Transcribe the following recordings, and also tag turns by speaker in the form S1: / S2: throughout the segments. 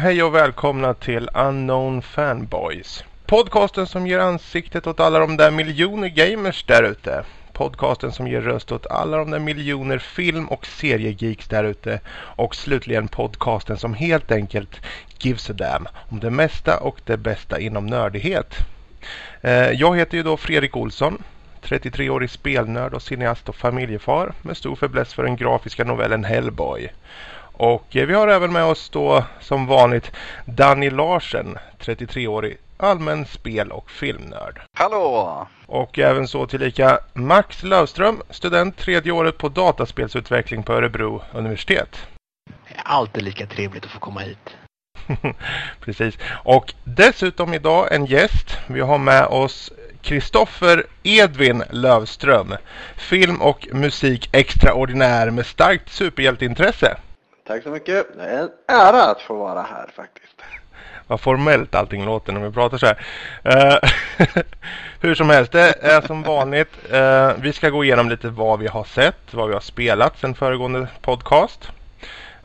S1: hej och välkomna till Unknown Fanboys. Podcasten som ger ansiktet åt alla de där miljoner gamers där ute. Podcasten som ger röst åt alla de där miljoner film- och seriegeeks där ute. Och slutligen podcasten som helt enkelt gives a damn om det mesta och det bästa inom nördighet. Eh, jag heter ju då Fredrik Olsson. 33-årig spelnörd och cineast och familjefar med stor fäbless för den grafiska novellen Hellboy. Och eh, vi har även med oss då som vanligt Danny Larsen, 33-årig allmän spel- och filmnörd.
S2: Hallå!
S1: Och även så tillika Max Lövström, student tredje året på dataspelsutveckling på Örebro universitet.
S3: Det är alltid lika trevligt att få komma hit.
S1: Precis. Och dessutom idag en gäst. Vi har med oss Kristoffer Edvin Lövström. Film och musik extraordinär med starkt superhjälteintresse.
S2: Tack så mycket. Det är en ära att få vara här faktiskt.
S1: Vad formellt allting låter när vi pratar så här. Uh, hur som helst, det är som vanligt. Uh, vi ska gå igenom lite vad vi har sett, vad vi har spelat sen föregående podcast.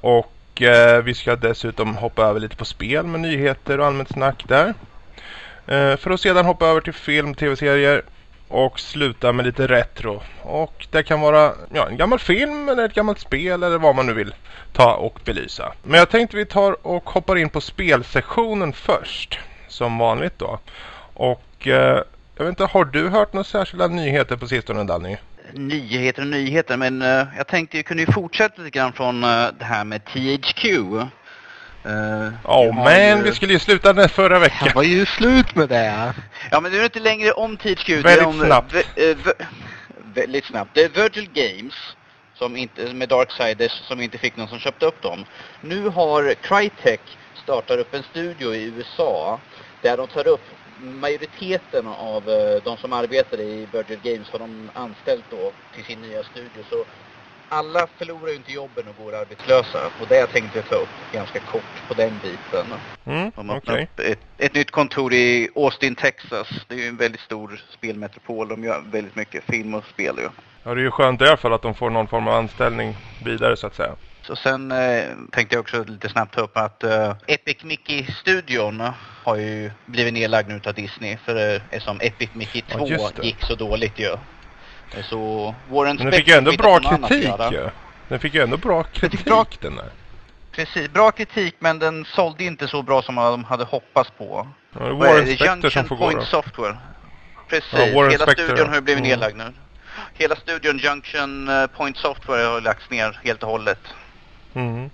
S1: Och uh, vi ska dessutom hoppa över lite på spel med nyheter och allmänt snack där. för att sedan hoppa över till film, tv-serier och sluta med lite retro. Och det kan vara ja, en gammal film eller ett gammalt spel eller vad man nu vill ta och belysa. Men jag tänkte vi tar och hoppar in på spelsessionen först. Som vanligt då. Och eh, jag vet inte, har du hört några särskilda nyheter på sistone Danny?
S2: Nyheter och nyheter, men uh, jag tänkte jag kunde ju fortsätta lite grann från uh, det här med THQ.
S1: Uh, oh man, ju... vi skulle ju sluta den förra veckan.
S3: Det var ju slut med det.
S2: Ja, men det är inte längre om THQ.
S1: Väldigt
S2: om,
S1: snabbt.
S2: väldigt snabbt. Det är Virtual Games som inte, med Darksiders som inte fick någon som köpte upp dem. Nu har Crytek startat upp en studio i USA där de tar upp majoriteten av uh, de som arbetar i Virtual Games har de anställt då till sin nya studio. Så alla förlorar ju inte jobben och går arbetslösa. Och det jag tänkte ta upp ganska kort på den biten.
S1: Mm,
S2: De öppnar upp ett, ett, nytt kontor i Austin, Texas. Det är ju en väldigt stor spelmetropol. De gör väldigt mycket film och spel ju.
S1: Ja, det är ju skönt i alla fall att de får någon form av anställning vidare så att säga.
S2: Så sen eh, tänkte jag också lite snabbt ta upp att eh, Epic Mickey-studion har ju blivit nedlagd nu av Disney. För eh, som Epic Mickey 2 ja, gick så dåligt ju. Så Warren
S1: Men den fick ju ändå bra kritik ju. Den fick ju ändå bra kritik bra, den där.
S2: Precis, bra kritik men den sålde inte så bra som de hade hoppats på.
S1: Ja, det är Warren Spector som får
S2: Point
S1: gå då.
S2: Software. Precis,
S1: ja, Hela
S2: Spector,
S1: studion
S2: har ju blivit
S1: mm.
S2: nedlagd nu. Hela studion Junction eh, Point Software har lagts ner helt och hållet.
S1: Mm.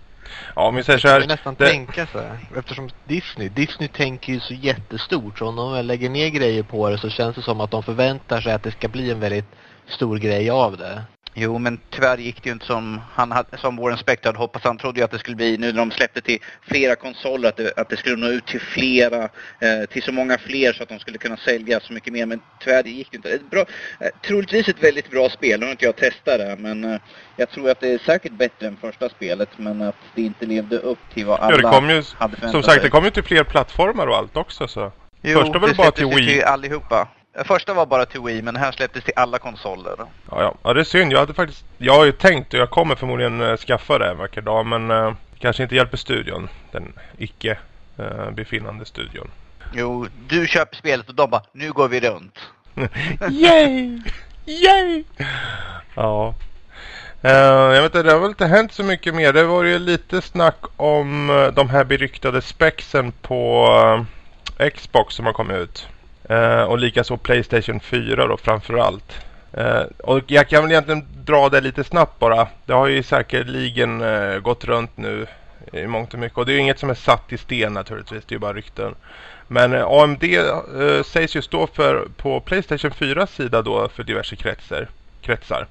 S1: Ja, om vi säger så här.
S3: Jag nästan det... tänka så här. Eftersom Disney, Disney tänker ju så jättestort. Så om de lägger ner grejer på det så känns det som att de förväntar sig att det ska bli en väldigt stor grej av det.
S2: Jo, men tyvärr gick det ju inte som, han hade, som Warren Spector hade hoppats. Han trodde ju att det skulle bli, nu när de släppte till flera konsoler, att det, att det skulle nå ut till flera, eh, till så många fler så att de skulle kunna sälja så mycket mer. Men tyvärr det gick det inte. Ett bra, eh, troligtvis ett väldigt bra spel. Nu har inte jag testat det, men eh, jag tror att det är säkert bättre än första spelet. Men att det inte levde upp till vad alla
S1: ja, det kom ju,
S2: hade förväntat
S1: Som sagt,
S2: sig.
S1: det kom ju till fler plattformar och allt också så.
S2: Jo,
S1: Första var
S2: det
S1: bara till
S2: släpptes ju
S1: Wii.
S2: till allihopa. Första var bara till Wii, men här släpptes till alla konsoler.
S1: Ja, ja. ja, det är synd. Jag hade faktiskt... Jag har ju tänkt och jag kommer förmodligen äh, skaffa det en vacker dag. Men äh, kanske inte hjälper studion. Den icke äh, befinnande studion.
S2: Jo, du köper spelet och de bara, nu går vi runt.
S1: Yay! Yay! Ja. Uh, jag vet inte, det har väl inte hänt så mycket mer. Det var ju lite snack om de här beryktade spexen på Xbox som har kommit ut. Eh, och likaså Playstation 4 då framförallt. Eh, och jag kan väl egentligen dra det lite snabbt bara. Det har ju säkerligen eh, gått runt nu i mångt och mycket. Och det är ju inget som är satt i sten naturligtvis. Det är ju bara rykten. Men eh, AMD eh, sägs ju stå för på Playstation 4 sida då för diverse kretsar. kretsar.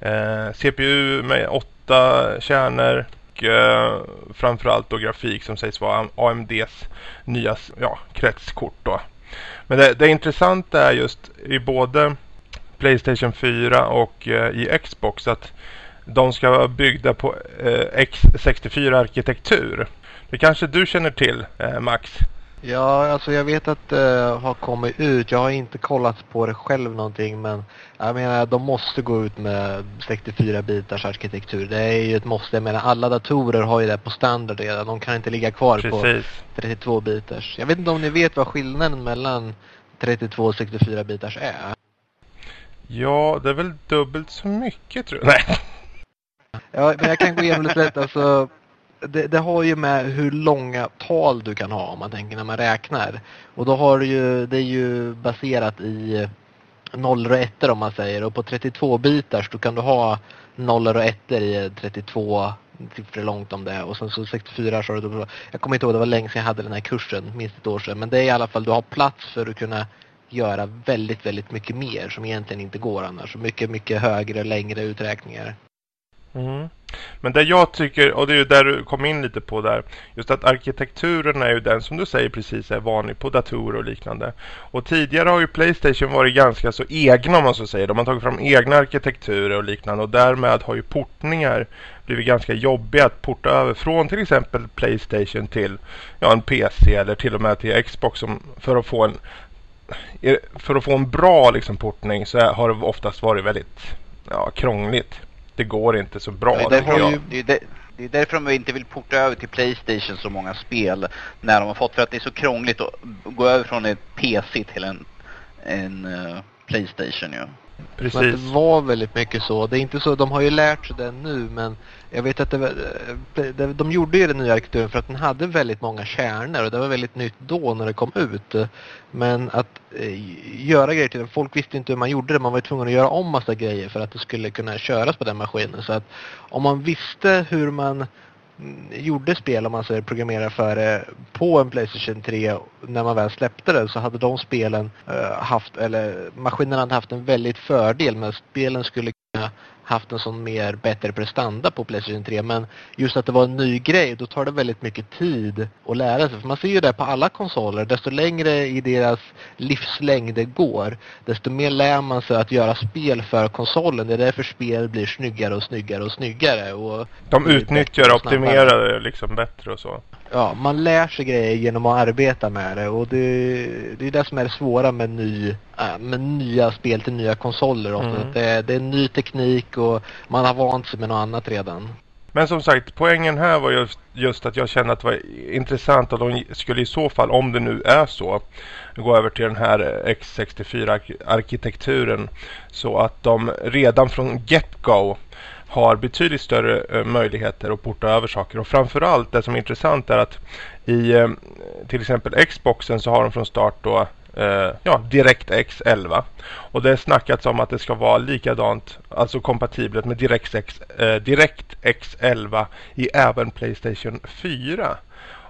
S1: Eh, CPU med åtta kärnor och eh, framförallt då grafik som sägs vara AMDs nya ja, kretskort då. Men det, det intressanta är just i både Playstation 4 och eh, i Xbox att de ska vara byggda på eh, X64-arkitektur. Det kanske du känner till, eh, Max?
S3: Ja, alltså jag vet att det har kommit ut. Jag har inte kollat på det själv någonting men jag menar de måste gå ut med 64 bitars arkitektur. Det är ju ett måste. Jag menar alla datorer har ju det på standard redan. De kan inte ligga kvar
S1: Precis.
S3: på 32 bitars. Jag vet inte om ni vet vad skillnaden mellan 32 och 64 bitars är.
S1: Ja, det är väl dubbelt så mycket tror jag. Nej.
S3: Ja, men jag kan gå igenom lite lätt. Alltså, det, det har ju med hur långa tal du kan ha om man tänker när man räknar. Och då har du ju, det är ju baserat i nollor och ettor om man säger. Och på 32 bitars då kan du ha nollor och ettor i 32 siffror långt om det. Och sen så 64 så har du jag kommer inte ihåg, det var länge sedan jag hade den här kursen, minst ett år sedan. Men det är i alla fall, du har plats för att kunna göra väldigt, väldigt mycket mer som egentligen inte går annars. Mycket, mycket högre, längre uträkningar.
S1: Mm. Men det jag tycker, och det är ju där du kom in lite på där, just att arkitekturen är ju den som du säger precis är vanlig på datorer och liknande. Och tidigare har ju Playstation varit ganska så egna om man så säger. De har tagit fram egna arkitekturer och liknande och därmed har ju portningar blivit ganska jobbiga att porta över från till exempel Playstation till ja, en PC eller till och med till Xbox som, för att få en för att få en bra liksom, portning så har det oftast varit väldigt ja, krångligt det går inte så bra.
S2: Det är, de, det, är där, det är därför de inte vill porta över till Playstation så många spel när de har fått, för att det är så krångligt att gå över från en PC till en, en uh, Playstation ju. Ja.
S3: Precis. Men det var väldigt mycket så. Det är inte så, de har ju lärt sig det nu men jag vet att eh, det, det, de gjorde ju den nya arkitekturen för att den hade väldigt många kärnor och det var väldigt nytt då när det kom ut. Men att eh, göra grejer till den, folk visste inte hur man gjorde det. Man var tvungen att göra om massa grejer för att det skulle kunna köras på den maskinen. Så att om man visste hur man gjorde spel, om man säger programmerade för det, på en Playstation 3 när man väl släppte den så hade de spelen uh, haft, eller maskinerna hade haft en väldigt fördel men spelen skulle kunna haft en sån mer bättre prestanda på Playstation 3 men just att det var en ny grej då tar det väldigt mycket tid att lära sig. För man ser ju det på alla konsoler. Desto längre i deras livslängd det går desto mer lär man sig att göra spel för konsolen. Det är därför spel blir snyggare och snyggare och snyggare. Och
S1: De utnyttjar och optimerar det liksom bättre och så.
S3: Ja, man lär sig grejer genom att arbeta med det och det, det är det som är det svåra med, ny, äh, med nya spel till nya konsoler. Mm. Det, det är ny teknik och man har vant sig med något annat redan.
S1: Men som sagt, poängen här var just, just att jag kände att det var intressant att de skulle i så fall, om det nu är så, gå över till den här X64-arkitekturen så att de redan från get-go har betydligt större eh, möjligheter att porta över saker. Och framförallt det som är intressant är att i eh, till exempel Xboxen så har de från start då eh, ja, DirectX 11. Och det är snackats om att det ska vara likadant, alltså kompatibelt med DirectX, eh, DirectX 11 i även Playstation 4.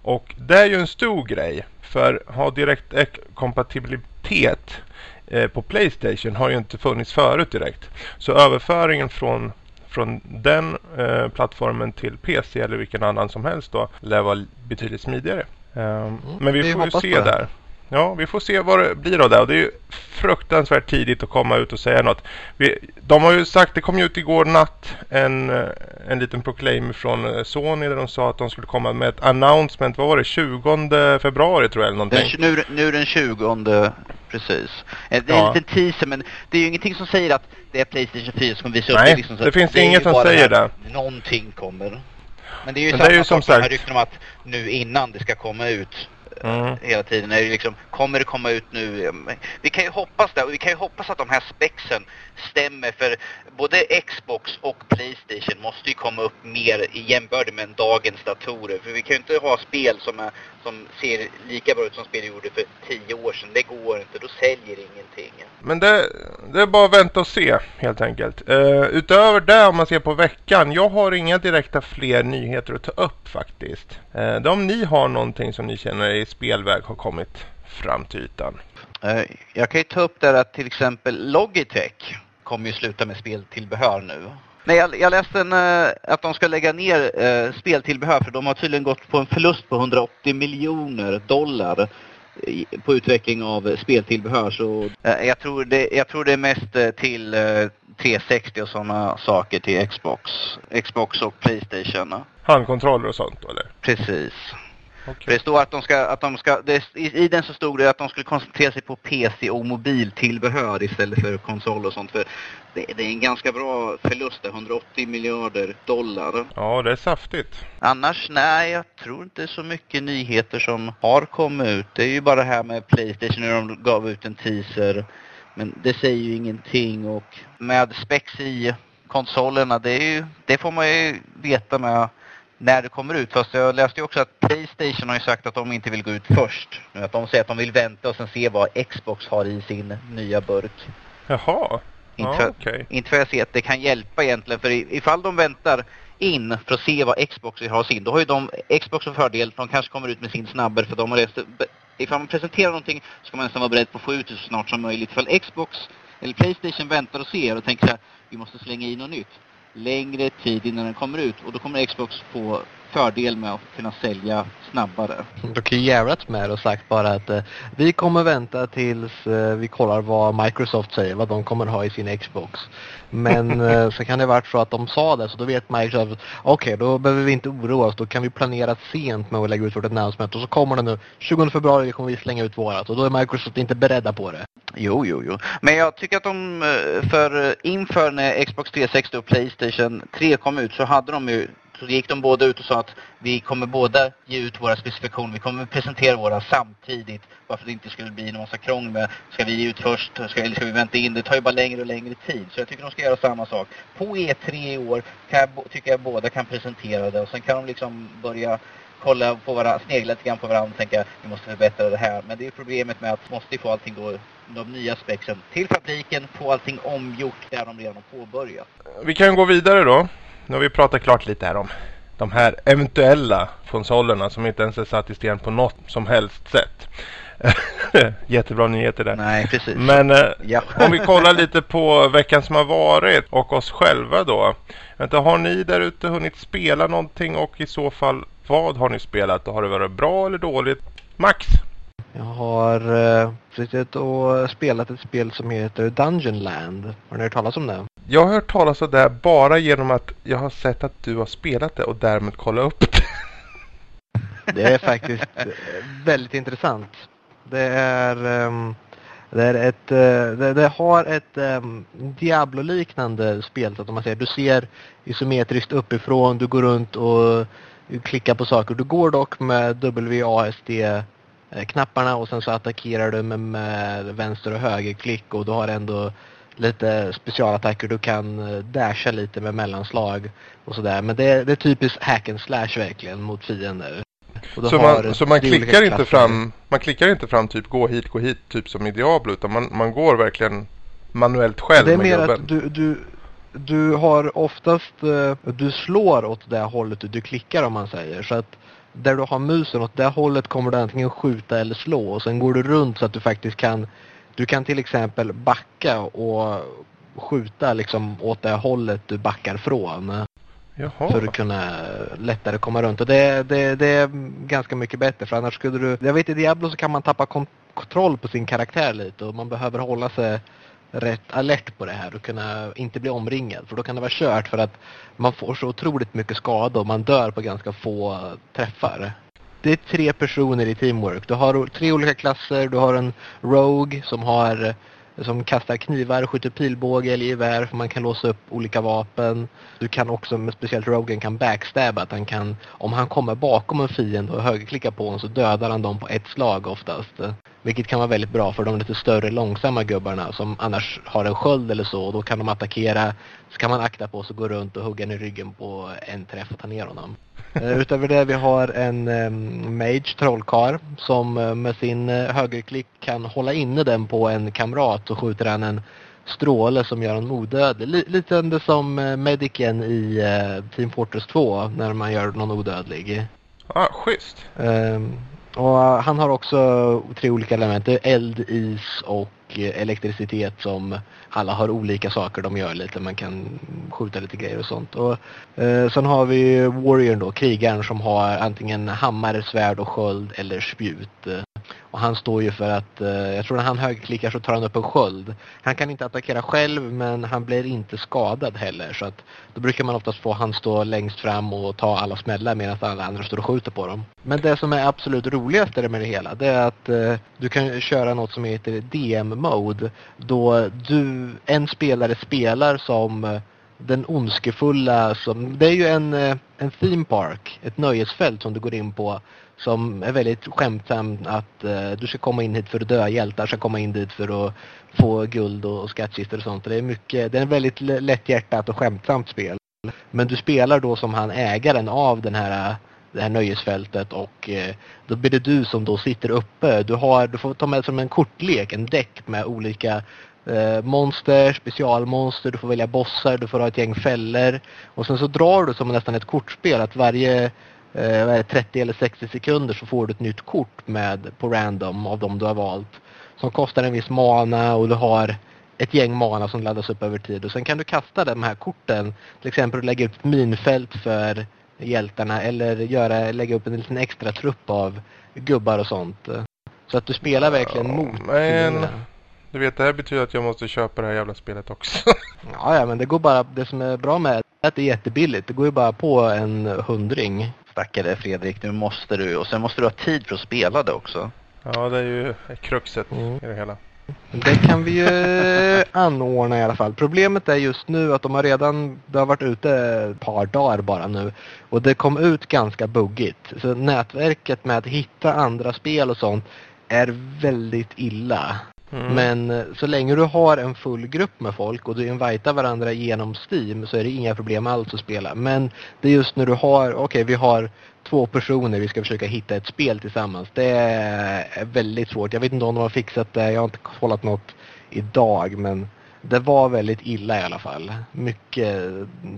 S1: Och det är ju en stor grej. För ha DirectX-kompatibilitet eh, på Playstation har ju inte funnits förut direkt. Så överföringen från från den eh, plattformen till PC eller vilken annan som helst då lär vara betydligt smidigare. Um, mm, men vi, vi får ju se där. Ja, vi får se vad det blir av det. Och det är ju fruktansvärt tidigt att komma ut och säga något. Vi, de har ju sagt, det kom ju ut igår natt en, eh, en liten proclaim från eh, Sony där de sa att de skulle komma med ett announcement, vad var det, 20 februari tror jag eller någonting.
S2: Nu, nu den 20 precis. Eh, det är ja. en liten teaser men det är ju ingenting som säger att det är Playstation 4 som kommer visa upp
S1: Nej,
S2: det. Liksom,
S1: det finns det inget som säger det.
S2: Någonting kommer. Men det är ju men samma är ju som sagt... rykten om att nu innan det ska komma ut Mm. hela tiden. Är det liksom, kommer det komma ut nu? Vi kan ju hoppas det och vi kan ju hoppas att de här spexen stämmer för både Xbox och Playstation måste ju komma upp mer i jämbörde med dagens datorer. För vi kan ju inte ha spel som, är, som ser lika bra ut som spel gjorde för tio år sedan. Det går inte, då säljer ingenting.
S1: Men det, det är bara att vänta och se helt enkelt. Uh, utöver det om man ser på veckan. Jag har inga direkta fler nyheter att ta upp faktiskt. Uh, om ni har någonting som ni känner i spelväg har kommit fram till ytan.
S2: Uh, jag kan ju ta upp där att till exempel Logitech kommer ju sluta med speltillbehör nu. Nej, jag, jag läste en, uh, att de ska lägga ner uh, speltillbehör för de har tydligen gått på en förlust på 180 miljoner dollar på utveckling av speltillbehör. Så, jag, tror det, jag tror det är mest till 360 och sådana saker till Xbox. Xbox och Playstation.
S1: Handkontroller och sånt eller?
S2: Precis. Okay. För det står att de ska, att de ska det, i, i, den så stod det att de skulle koncentrera sig på PC och mobiltillbehör istället för konsol och sånt. För det, det är en ganska bra förlust där, 180 miljarder dollar.
S1: Ja, det är saftigt.
S2: Annars, nej, jag tror inte så mycket nyheter som har kommit ut. Det är ju bara det här med Playstation när de gav ut en teaser. Men det säger ju ingenting och med specs i konsolerna, det, är ju, det får man ju veta med när det kommer ut. Fast jag läste ju också att Playstation har ju sagt att de inte vill gå ut först. Att de säger att de vill vänta och sen se vad Xbox har i sin nya burk.
S1: Jaha.
S2: Inte, för, okay. inte för att jag ser att det kan hjälpa egentligen. För ifall de väntar in för att se vad Xbox har sin, då har ju de Xbox en fördel. De kanske kommer ut med sin snabbare för de har rest, Ifall man presenterar någonting så ska man nästan vara beredd på att få ut det så snart som möjligt. Ifall Xbox eller Playstation väntar och ser och tänker så här, vi måste slänga i något nytt längre tid innan den kommer ut. Och då kommer Xbox få fördel med att kunna sälja snabbare.
S3: Du kan ju jävlat med och sagt bara att eh, vi kommer vänta tills eh, vi kollar vad Microsoft säger, vad de kommer ha i sin Xbox. Men eh, så kan det varit så att de sa det, så då vet Microsoft, okej okay, då behöver vi inte oroa oss, då kan vi planera sent med att lägga ut vårt announcement och så kommer det nu 20 februari kommer vi slänga ut vårat och då är Microsoft inte beredda på det.
S2: Jo, jo, jo. Men jag tycker att de, eh, för inför när Xbox 360 och Playstation 3 kom ut så hade de ju så gick de båda ut och sa att vi kommer båda ge ut våra specifikationer. Vi kommer presentera våra samtidigt. Bara för att det inte skulle bli en massa krångel med ska vi ge ut först ska, eller ska vi vänta in. Det tar ju bara längre och längre tid. Så jag tycker de ska göra samma sak. På E3 i år kan jag, tycker jag båda kan presentera det. Och sen kan de liksom börja kolla på varandra, snegla lite grann på varandra och tänka vi måste förbättra det här. Men det är problemet med att måste få allting då, de nya spexen till fabriken, få allting omgjort där de redan har påbörjat.
S1: Vi kan gå vidare då. Nu har vi pratat klart lite här om de här eventuella konsolerna som inte ens är satt i sten på något som helst sätt. Jättebra nyheter där.
S2: Nej, precis.
S1: Men eh, ja. om vi kollar lite på veckan som har varit och oss själva då. Vänta, har ni där ute hunnit spela någonting och i så fall vad har ni spelat? Har det varit bra eller dåligt? Max?
S3: Jag har eh, suttit och spelat ett spel som heter Dungeon Land. Har ni hört talas om det?
S1: Jag har hört talas om det bara genom att jag har sett att du har spelat det och därmed kollat upp det.
S3: Det är faktiskt väldigt intressant. Det är, um, det, är ett, uh, det, det, har ett um, Diablo-liknande spel. Att om man säger, du ser isometriskt uppifrån, du går runt och klickar på saker. Du går dock med WASD knapparna och sen så attackerar du med, med vänster och högerklick och du har ändå lite specialattacker. Du kan eh, dasha lite med mellanslag och sådär. Men det, det är typiskt hack and slash verkligen mot fiender.
S1: Så man, så man klickar inte fram, man klickar inte fram typ gå hit, gå hit typ som i Diablo utan man, man går verkligen manuellt själv
S3: Det är mer att du, du, du har oftast, eh, du slår åt det hållet du klickar om man säger. Så att där du har musen åt det hållet kommer du antingen skjuta eller slå och sen går du runt så att du faktiskt kan du kan till exempel backa och skjuta liksom åt det hållet du backar från. Jaha. För att kunna lättare komma runt. Och det, det, det är ganska mycket bättre för annars skulle du... Jag vet i Diablo så kan man tappa kontroll på sin karaktär lite och man behöver hålla sig rätt alert på det här och kunna inte bli omringad. För då kan det vara kört för att man får så otroligt mycket skada och man dör på ganska få träffar det är tre personer i teamwork. Du har tre olika klasser. Du har en Rogue som har som kastar knivar, skjuter pilbåge eller gevär för man kan låsa upp olika vapen. Du kan också, med speciellt Rogen, kan backstabba. Att han kan, om han kommer bakom en fiende och högerklickar på honom så dödar han dem på ett slag oftast. Vilket kan vara väldigt bra för de lite större långsamma gubbarna som annars har en sköld eller så. Och då kan de attackera. Så kan man akta på sig, gå runt och hugga i ryggen på en träff och ta ner honom. Uh, utöver det vi har en um, mage, trollkar, som uh, med sin uh, högerklick kan hålla inne den på en kamrat och skjuter han en stråle som gör en odödlig. L lite som uh, medicen i Team Fortress 2 när man gör någon odödlig.
S1: Ja, ah, schysst.
S3: Um, och han har också tre olika element. Eld, is och och elektricitet som alla har olika saker de gör lite. Man kan skjuta lite grejer och sånt. Och, eh, sen har vi Warrior då, krigaren som har antingen hammare, svärd och sköld eller spjut. Och han står ju för att, eh, jag tror när han högerklickar så tar han upp en sköld. Han kan inte attackera själv men han blir inte skadad heller. Så att då brukar man oftast få han stå längst fram och ta alla smällar medan alla andra står och skjuter på dem. Men det som är absolut roligast med det hela det är att eh, du kan köra något som heter DM-mode. Då du, en spelare spelar som eh, den ondskefulla som, det är ju en, eh, en theme park, ett nöjesfält som du går in på som är väldigt skämtsam att eh, du ska komma in hit för att dö, hjältar ska komma in dit för att få guld och, och skattkistor och sånt. Det är mycket, det är ett väldigt lätthjärtat och skämtsamt spel. Men du spelar då som han ägaren av den här det här nöjesfältet och eh, då blir det du som då sitter uppe. Du, har, du får ta med som en kortlek, en däck med olika eh, monster, specialmonster, du får välja bossar, du får ha ett gäng fällor. Och sen så drar du som nästan ett kortspel att varje eh, 30 eller 60 sekunder så får du ett nytt kort med på random av de du har valt. Som kostar en viss mana och du har ett gäng mana som laddas upp över tid. Och sen kan du kasta de här korten, till exempel lägga ut ett minfält för hjältarna eller göra, lägga upp en liten extra trupp av gubbar och sånt. Så att du spelar verkligen mot
S1: Men du vet, det här betyder att jag måste köpa det här jävla spelet också.
S3: ja, ja, men det går bara, det som är bra med det är att det är jättebilligt. Det går ju bara på en hundring.
S2: Stackare Fredrik, nu måste du, och sen måste du ha tid för att spela det också.
S1: Ja, det är ju kruxet mm. i det hela.
S3: Det kan vi ju anordna i alla fall. Problemet är just nu att de har redan, det har varit ute ett par dagar bara nu. Och det kom ut ganska buggigt. Så nätverket med att hitta andra spel och sånt är väldigt illa. Mm. Men eh, så länge du har en full grupp med folk och du invitar varandra genom Steam så är det inga problem alls att spela. Men det är just när du har, okej okay, vi har två personer, vi ska försöka hitta ett spel tillsammans. Det är väldigt svårt. Jag vet inte om de har fixat det, jag har inte kollat något idag men det var väldigt illa i alla fall. Mycket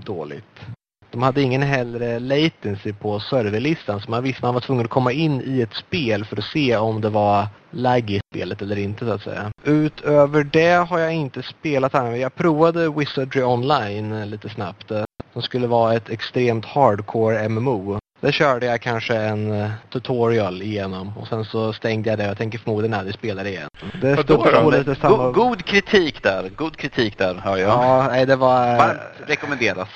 S3: dåligt. De hade ingen heller latency på serverlistan så man visste man var tvungen att komma in i ett spel för att se om det var lag i spelet eller inte så att säga. Utöver det har jag inte spelat annat. Jag provade Wizardry Online lite snabbt. Som skulle vara ett extremt hardcore MMO. Där körde jag kanske en uh, tutorial igenom och sen så stängde jag det. Jag tänker förmodligen aldrig spela det igen.
S2: Det stod på lite samma... God, god kritik där. God kritik där hör jag.
S3: Ja, nej det var...
S2: Varmt rekommenderas.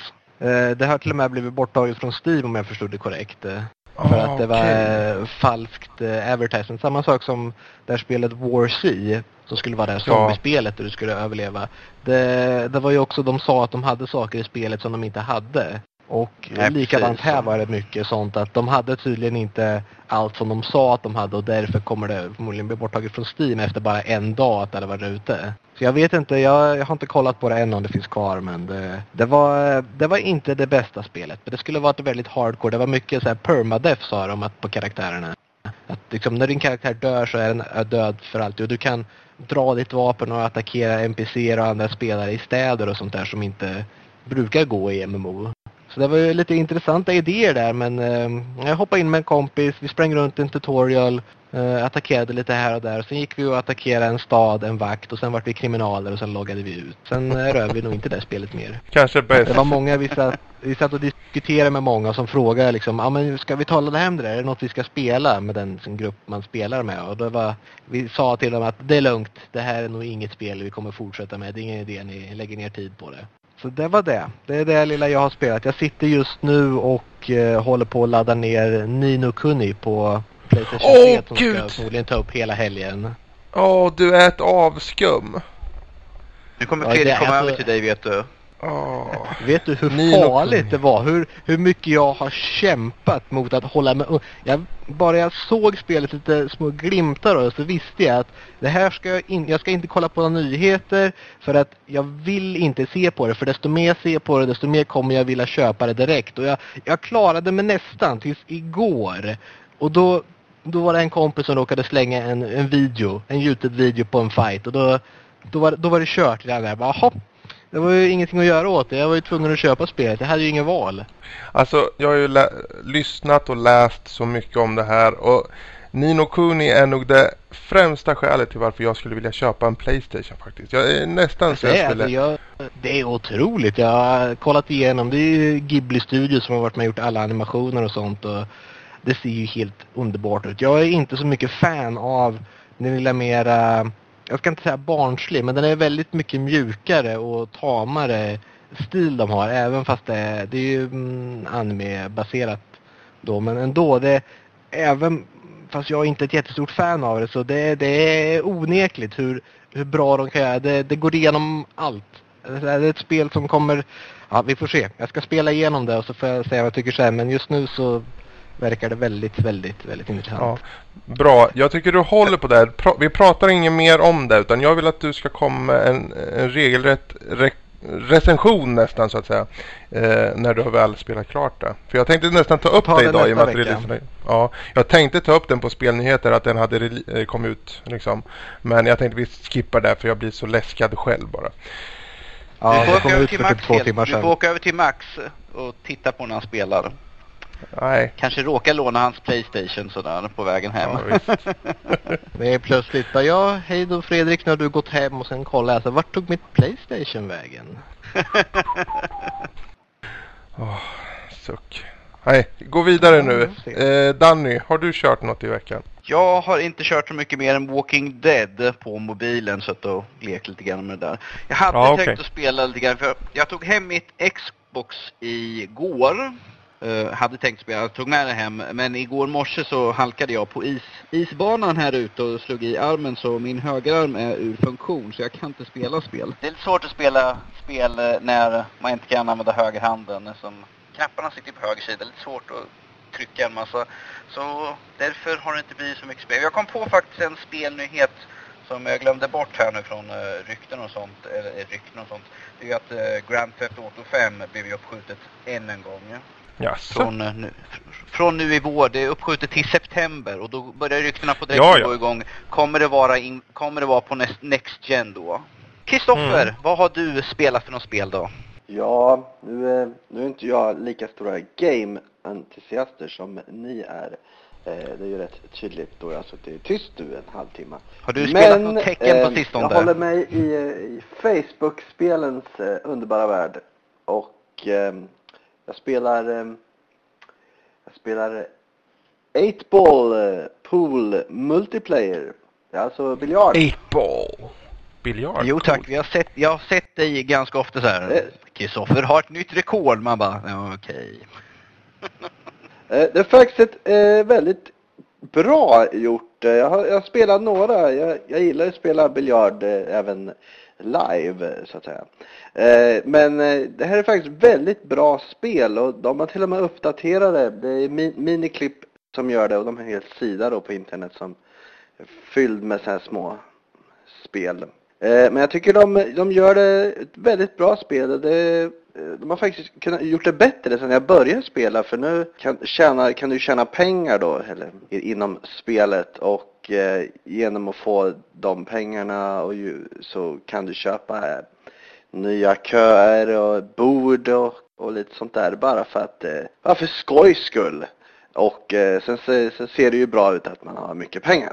S3: Uh, det har till och med blivit borttaget från Steam om jag förstod det korrekt. Uh, för att det var uh, falskt uh, advertisement. Samma sak som det här spelet War C som skulle vara det här zombiespelet där du skulle överleva. Det, det var ju också, de sa att de hade saker i spelet som de inte hade. Och Nej, likadant precis. här var det mycket sånt att de hade tydligen inte allt som de sa att de hade och därför kommer det förmodligen bli borttaget från Steam efter bara en dag att det hade varit ute. Så jag vet inte, jag, jag har inte kollat på det än om det finns kvar men det, det, var, det var inte det bästa spelet. Men det skulle vara ett väldigt hardcore, det var mycket så här permadeath sa de att, på karaktärerna. Att liksom, när din karaktär dör så är den död för alltid och du kan dra ditt vapen och attackera NPCer och andra spelare i städer och sånt där som inte brukar gå i MMO. Så det var ju lite intressanta idéer där men eh, jag hoppade in med en kompis, vi sprang runt i en tutorial, eh, attackerade lite här och där. Sen gick vi och attackerade en stad, en vakt och sen vart vi kriminaler och sen loggade vi ut. Sen eh, rör vi nog inte det spelet mer.
S1: Kanske bäst.
S3: Det var många, vi satt, vi satt och diskuterade med många som frågade liksom, ja ah, men ska vi tala hem det där? Är det något vi ska spela med den grupp man spelar med? Och då var, vi sa till dem att det är lugnt, det här är nog inget spel vi kommer fortsätta med. Det är ingen idé ni lägger ner tid på det. Så det var det. Det är det lilla jag har spelat. Jag sitter just nu och eh, håller på att ladda ner Nino Kuni på Playstation
S1: oh, 3 som
S3: Gud. ska förmodligen ta upp hela helgen.
S1: Åh, oh, du är ett avskum.
S2: Nu kommer Fredrik komma över till dig vet du.
S3: Oh. Vet du hur farligt det var? Hur, hur mycket jag har kämpat mot att hålla mig jag, Bara jag såg spelet lite små glimtar och så visste jag att det här ska jag, in, jag ska inte kolla på några nyheter för att jag vill inte se på det. För desto mer jag ser på det desto mer kommer jag vilja köpa det direkt. Och jag, jag klarade mig nästan tills igår. Och då, då var det en kompis som råkade slänga en, en video, en Youtube-video på en fight. Och då, då, var, då var det kört. Jag där, bara, det var ju ingenting att göra åt det. Jag var ju tvungen att köpa spelet. Jag hade ju ingen val.
S1: Alltså, jag har ju lyssnat och läst så mycket om det här. Och Nino Kuni är nog det främsta skälet till varför jag skulle vilja köpa en Playstation faktiskt. Jag är nästan så
S3: jag
S1: skulle...
S3: Alltså jag, det är otroligt. Jag har kollat igenom. Det är ju Ghibli Studios som har varit med och gjort alla animationer och sånt. Och det ser ju helt underbart ut. Jag är inte så mycket fan av den lilla mera, jag ska inte säga barnslig, men den är väldigt mycket mjukare och tamare stil de har. Även fast det är, det är ju mm, anime-baserat då. Men ändå, det, även fast jag är inte ett jättestort fan av det så det, det är onekligt hur, hur bra de kan göra. Det, det går igenom allt. Det är ett spel som kommer, ja vi får se. Jag ska spela igenom det och så får jag säga vad jag tycker sen. Men just nu så verkar det väldigt, väldigt, väldigt intressant.
S1: Ja, bra. Jag tycker du håller på det här. Vi pratar inget mer om det utan jag vill att du ska komma med en, en regelrätt re recension nästan så att säga. Eh, när du har väl spelat klart det. För jag tänkte nästan ta upp det idag i och med att releasen, Ja, jag tänkte ta upp den på spelnyheter att den hade eh, kommit ut liksom. Men jag tänkte vi skippar det för jag blir så läskad själv bara.
S2: Ja, du, får åka över till Max, två timmar du får åka över till Max och titta på när han spelar.
S1: Nej.
S2: Kanske råkar låna hans Playstation sådär på vägen hem.
S3: Ja, det är plötsligt bara, ja hej då Fredrik, nu har du gått hem och sen kollar jag så vart tog mitt Playstation vägen?
S1: oh, suck. Nej, gå vidare nu. Eh, Danny, har du kört något i veckan?
S2: Jag har inte kört så mycket mer än Walking Dead på mobilen så att och lekt lite grann med det där. Jag hade ja, tänkt att spela lite grann för jag tog hem mitt Xbox igår Eh, hade tänkt spela, jag tog med det hem. Men igår morse så halkade jag på is, isbanan här ute och slog i armen så min högerarm är ur funktion så jag kan inte spela spel. Det är lite svårt att spela spel eh, när man inte kan använda högerhanden. Som knapparna sitter på höger sida, lite svårt att trycka en massa. Så därför har det inte blivit så mycket spel. Jag kom på faktiskt en spelnyhet som jag glömde bort här nu från eh, rykten och sånt, eller rykten och sånt. Det är ju att Grand Theft Auto 5 blev ju uppskjutet än en gång.
S1: Jaså?
S2: Från, eh, nu, från nu i vår. Det är uppskjutet till september och då börjar ryktena på direkt ja, ja. gå igång. Kommer det vara, in, kommer det vara på next, next gen då? Kristoffer, mm. vad har du spelat för något spel då?
S4: Ja, nu, nu är inte jag lika stora game-entusiaster som ni är. Eh, det är ju rätt tydligt då jag har suttit tyst nu en halvtimme.
S2: Har du spelat Men, något tecken på
S4: eh,
S2: sistone?
S4: Jag håller mig i, i Facebook-spelens underbara värld. Och jag spelar, ehm, jag spelar 8-ball eh, pool multiplayer. Alltså biljard.
S1: 8-ball. Biljard?
S2: Jo tack, vi har sett, jag har sett dig ganska ofta så här. Eh. Kristoffer har ett nytt rekord. Man bara, ja, okej.
S4: Eh, det är faktiskt ett eh, väldigt bra gjort. Jag har, jag har spelat några. Jag, jag gillar att spela biljard eh, även live så att säga. Eh, men eh, det här är faktiskt väldigt bra spel och de har till och med uppdaterat det. Det är miniklipp som gör det och de har en hel sida då på internet som är fylld med så här små spel. Eh, men jag tycker de, de gör det ett väldigt bra spel. Det, de har faktiskt kunnat, gjort det bättre sedan jag började spela för nu kan, tjäna, kan du tjäna pengar då eller, inom spelet och eh, genom att få de pengarna och ju, så kan du köpa nya köer och bord och, och lite sånt där bara för att, eh, bara för skojs skull. Och eh, sen, sen, ser det ju bra ut att man har mycket pengar.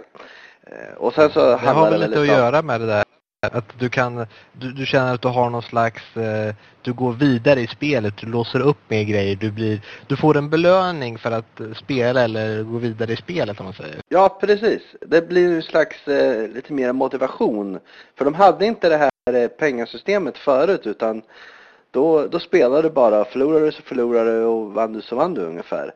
S3: Eh, och sen så det har väl lite att göra med det där att du kan, du, du känner att du har någon slags, eh, du går vidare i spelet, du låser upp mer grejer, du blir, du får en belöning för att eh, spela eller gå vidare i spelet om man säger.
S4: Ja precis, det blir en slags eh, lite mer motivation. För de hade inte det här eh, pengasystemet förut utan då, då spelade du bara, förlorade du så förlorade du och vann du så vann du ungefär.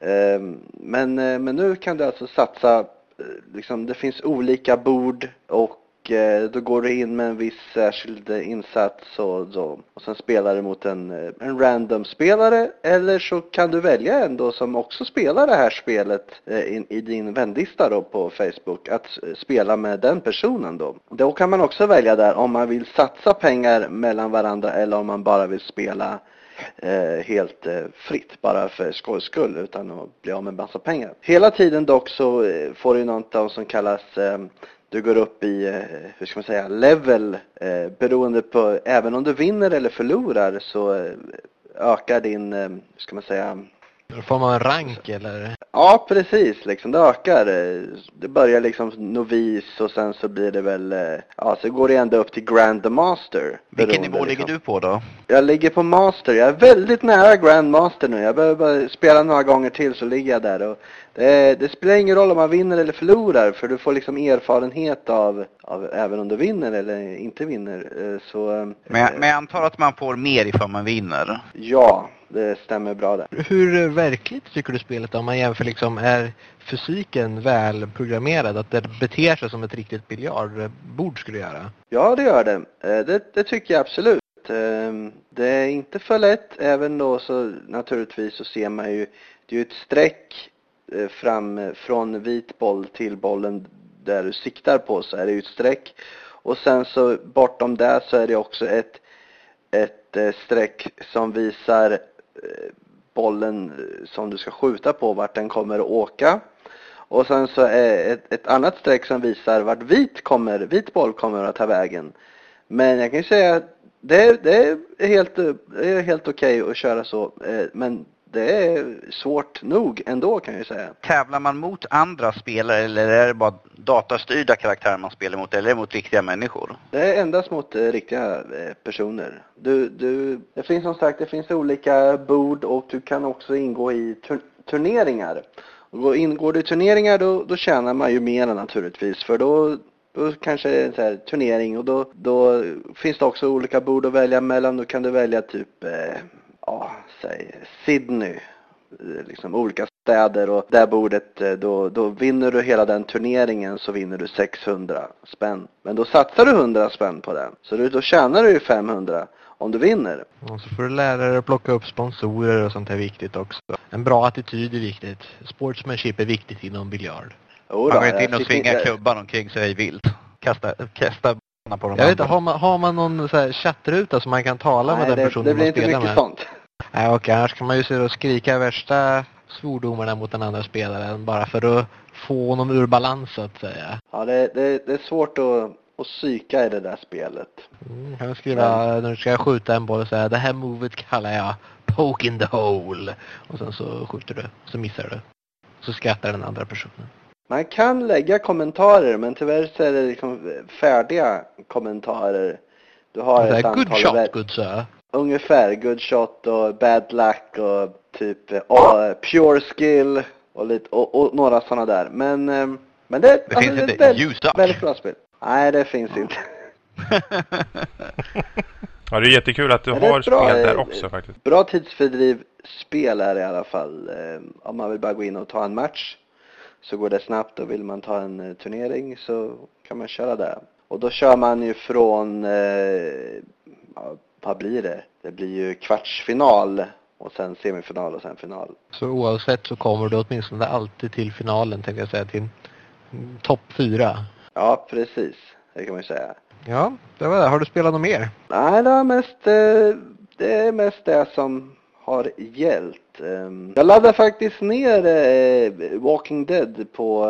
S4: Eh, men, eh, men nu kan du alltså satsa, eh, liksom det finns olika bord och och då går du in med en viss särskild eh, insats och, då, och sen spelar du mot en, eh, en random spelare eller så kan du välja en då som också spelar det här spelet i, i din vänlista då på Facebook att spela med den personen då. Då kan man också välja där om man vill satsa pengar mellan varandra eller om man bara vill spela eh, helt eh, fritt bara för skojs skull utan att bli av med massa pengar. Hela tiden dock så får du något som kallas du går upp i, eh, hur ska man säga, level eh, beroende på, även om du vinner eller förlorar så eh, ökar din, hur ska man säga,
S3: Får man rank eller?
S4: Ja, precis. Liksom, det ökar. Det börjar liksom novis och sen så blir det väl, eh, ja, så går det ända upp till Grandmaster.
S2: Vilken nivå ligger
S4: liksom.
S2: du på då?
S4: Jag ligger på Master. Jag är väldigt nära Grandmaster nu. Jag behöver bara spela några gånger till så ligger jag där. Och det, det spelar ingen roll om man vinner eller förlorar för du får liksom erfarenhet av, av även om du vinner eller inte vinner. Eh, Så eh,
S2: Men jag, men jag antar att man får mer ifall man vinner.
S4: ja, det stämmer bra där.
S3: Hur verkligt tycker du spelet är om man jämför liksom, är fysiken väl programmerad? Att det beter sig som ett riktigt biljardbord skulle göra?
S4: Ja, det gör det. Eh, Det, det tycker jag absolut. Ehm, Det är inte för lätt, även då så naturligtvis så ser man ju, det är ju ett streck eh, Eh, fram eh, från vit boll till bollen där du siktar på så är det ju ett streck. Och sen så bortom det så är det också ett, ett eh, streck som visar bollen som du ska skjuta på, vart den kommer att åka. Och sen så är ett, ett annat streck som visar vart vit, kommer, vit boll kommer att ta vägen. Men jag kan ju säga att det, det är helt, det är helt okej att köra så. Men det är svårt nog ändå kan jag säga.
S2: Tävlar man mot andra spelare eller är det bara datastyrda karaktärer man spelar mot eller är det mot riktiga människor?
S4: Det är endast mot eh, riktiga eh, personer. Du, du, det finns som sagt, det finns olika bord och du kan också ingå i tur, turneringar. Och går- ingår du i turneringar då, då tjänar man ju mer naturligtvis för då, då kanske det är en så här turnering och då, då finns det också olika bord att välja mellan. Då kan du välja typ, eh, ja, säg Sydney liksom olika städer och det bordet eh, då, då vinner du hela den turneringen så vinner du 600 spänn. Men då satsar du 100 spänn på den. Så du, då tjänar du ju 500 om du vinner.
S3: Och så får du lära dig att plocka upp sponsorer och sånt är viktigt också. En bra attityd är viktigt. Sportsmanship är viktigt inom biljard.
S2: Man går inte in och svingar klubban omkring sig vilt. Kasta, kasta bollarna på de
S3: Jag vet inte, har man, har man någon så här chattruta som man kan tala med
S4: Nej,
S3: den
S4: det,
S3: personen
S4: det blir
S3: man
S4: inte
S3: spelar
S4: mycket
S3: med?
S4: sånt.
S3: Nej okej, annars kan man ju se och skrika värsta svordomarna mot den andra spelaren bara för att få honom ur balans så att säga.
S4: Ja, det, det, det är svårt att, att psyka i det där spelet.
S3: Mm, kan du skriva när du ska skjuta en boll och säga det här movet kallar jag poke in the hole. Och sen så skjuter du, så missar du. Så skrattar den andra personen.
S4: Man kan lägga kommentarer men tyvärr så är det liksom färdiga kommentarer. Du har
S3: Så
S4: ett
S3: här, good
S4: antal
S3: shot good sir.
S4: Ungefär good shot och bad luck och typ ja, pure skill och, lite, och, och några sådana där. Men, eh, men det,
S2: Det
S4: alltså,
S2: finns
S4: det är ett
S2: inte
S4: väldigt,
S2: use up.
S4: väldigt bra spel. Nej, det finns inte.
S1: Ja, det är jättekul att du
S4: Men det är
S1: har
S4: bra,
S1: spel där
S4: eh,
S1: också faktiskt.
S4: Bra tidsfördriv spel är det i alla fall. Om man vill bara gå in och ta en match så går det snabbt och vill man ta en eh, turnering så kan man köra det. Och då kör man ju från, eh, vad blir det? Det blir ju kvartsfinal och sen semifinal och sen final.
S3: Så oavsett så kommer du åtminstone alltid till finalen tänkte jag säga. Till topp fyra.
S4: Ja, precis. Det kan man ju säga.
S3: Ja, det var det. Har du spelat något mer?
S4: Nej, det, är mest, eh, det är mest det som har gällt. Ehm, Jag laddade faktiskt ner eh, Walking Dead på,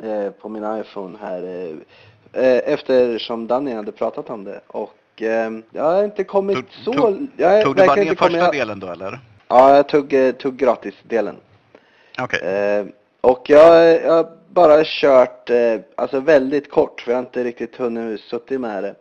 S4: eh, eh, på min iPhone här eftersom Danny hade pratat om det. Och ehm, jag har inte kommit
S2: Tog-
S4: så...
S2: tog-
S4: jag
S2: Tog du bara ner första delen då eller?
S4: Ja, jag tog, tog gratisdelen.
S2: Okej.
S4: Eh, och jag, jag bara kört, alltså väldigt kort för jag har inte riktigt hunnit suttit med det.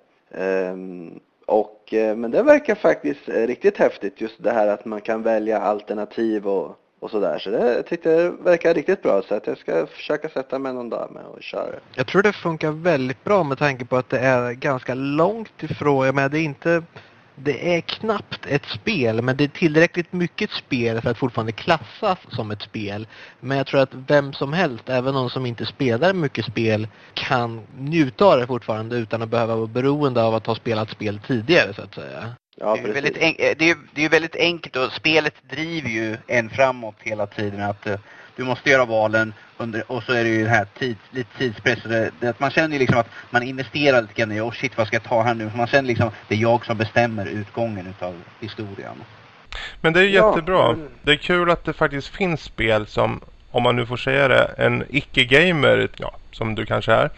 S4: Och, eh, men det verkar faktiskt eh, riktigt häftigt just det här att man kan välja alternativ och, och sådär. Så det jag tyckte jag verkar riktigt bra så att jag ska försöka sätta mig någon dag med och köra.
S3: Jag tror det funkar väldigt bra med tanke på att det är ganska långt ifrån, jag menar det är inte, det är knappt ett spel men det är tillräckligt mycket spel för att fortfarande klassas som ett spel. Men jag tror att vem som helst, även någon som inte spelar mycket spel, kan njuta av det fortfarande utan att behöva vara beroende av att ha spelat spel tidigare så att säga.
S4: Ja,
S2: det, är väldigt eh, det, är, det är ju väldigt enkelt och spelet driver ju en framåt hela tiden. Att eh, du måste göra valen under, och så är det ju den här tids, lite tidspress. Det, det, att man känner ju liksom att man investerar lite grann i, oh shit vad ska jag ta här nu? För man känner liksom att det är jag som bestämmer utgången utav historien.
S1: Men det är
S4: Ja,
S1: jättebra. Det är kul att det faktiskt finns spel som, om man nu får säga det, en icke-gamer, ja, som du kanske är,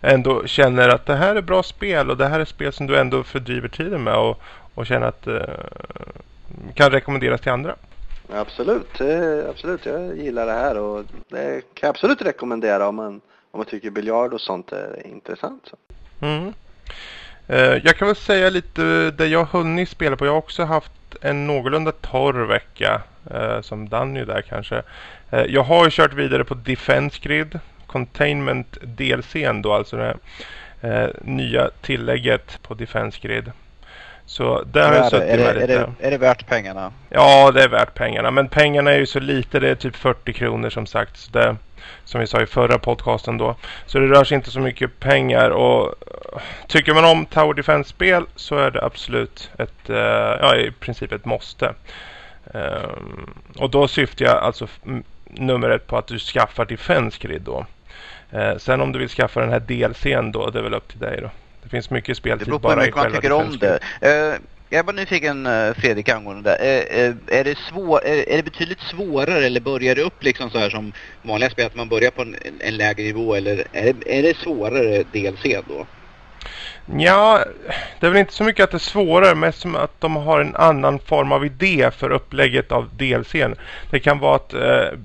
S1: ändå känner att det här är bra spel och det här är spel som du ändå fördriver tiden med och, och känner att eh, kan rekommenderas till andra.
S4: Absolut, eh, absolut. Jag gillar det här och det kan jag absolut rekommendera om man, om man tycker biljard och sånt är intressant. Så.
S1: Mm. Eh, jag kan väl säga lite det jag hunnit spela på. Jag har också haft en någorlunda torr vecka. Eh, som Danny där kanske. Jag har ju kört vidare på Defense Grid. Containment DLCn då alltså det nya tillägget på Defense Grid. Så där har jag suttit
S2: är, det,
S1: med
S2: är,
S1: lite.
S2: det, är det värt pengarna?
S1: Ja, det är värt pengarna. Men pengarna är ju så lite. Det är typ 40 kronor som sagt. Så det, som vi sa i förra podcasten då. Så det rör sig inte så mycket pengar. Och eh, tycker man om Tower Defense-spel så är det absolut ett, eh, ja i princip ett måste. Ehm, och då syftar jag alltså nummer ett på att du skaffar Defense Grid då. Eh, sen om du vill skaffa den här DLCn då, det är väl upp till dig då. Det finns mycket
S2: Det
S1: speltid
S2: hur
S1: bara i
S2: mycket man
S1: själva
S2: tycker om det. Eh, jag är bara nyfiken eh, Fredrik angående det. Eh, eh, är, det svår, är, är det betydligt svårare eller börjar det upp liksom så här som vanliga spel att man börjar på en, en lägre nivå eller är det, är det svårare DLC då?
S1: Ja, det är väl inte så mycket att det är svårare, mest som att de har en annan form av idé för upplägget av DLCn. Det kan vara att eh,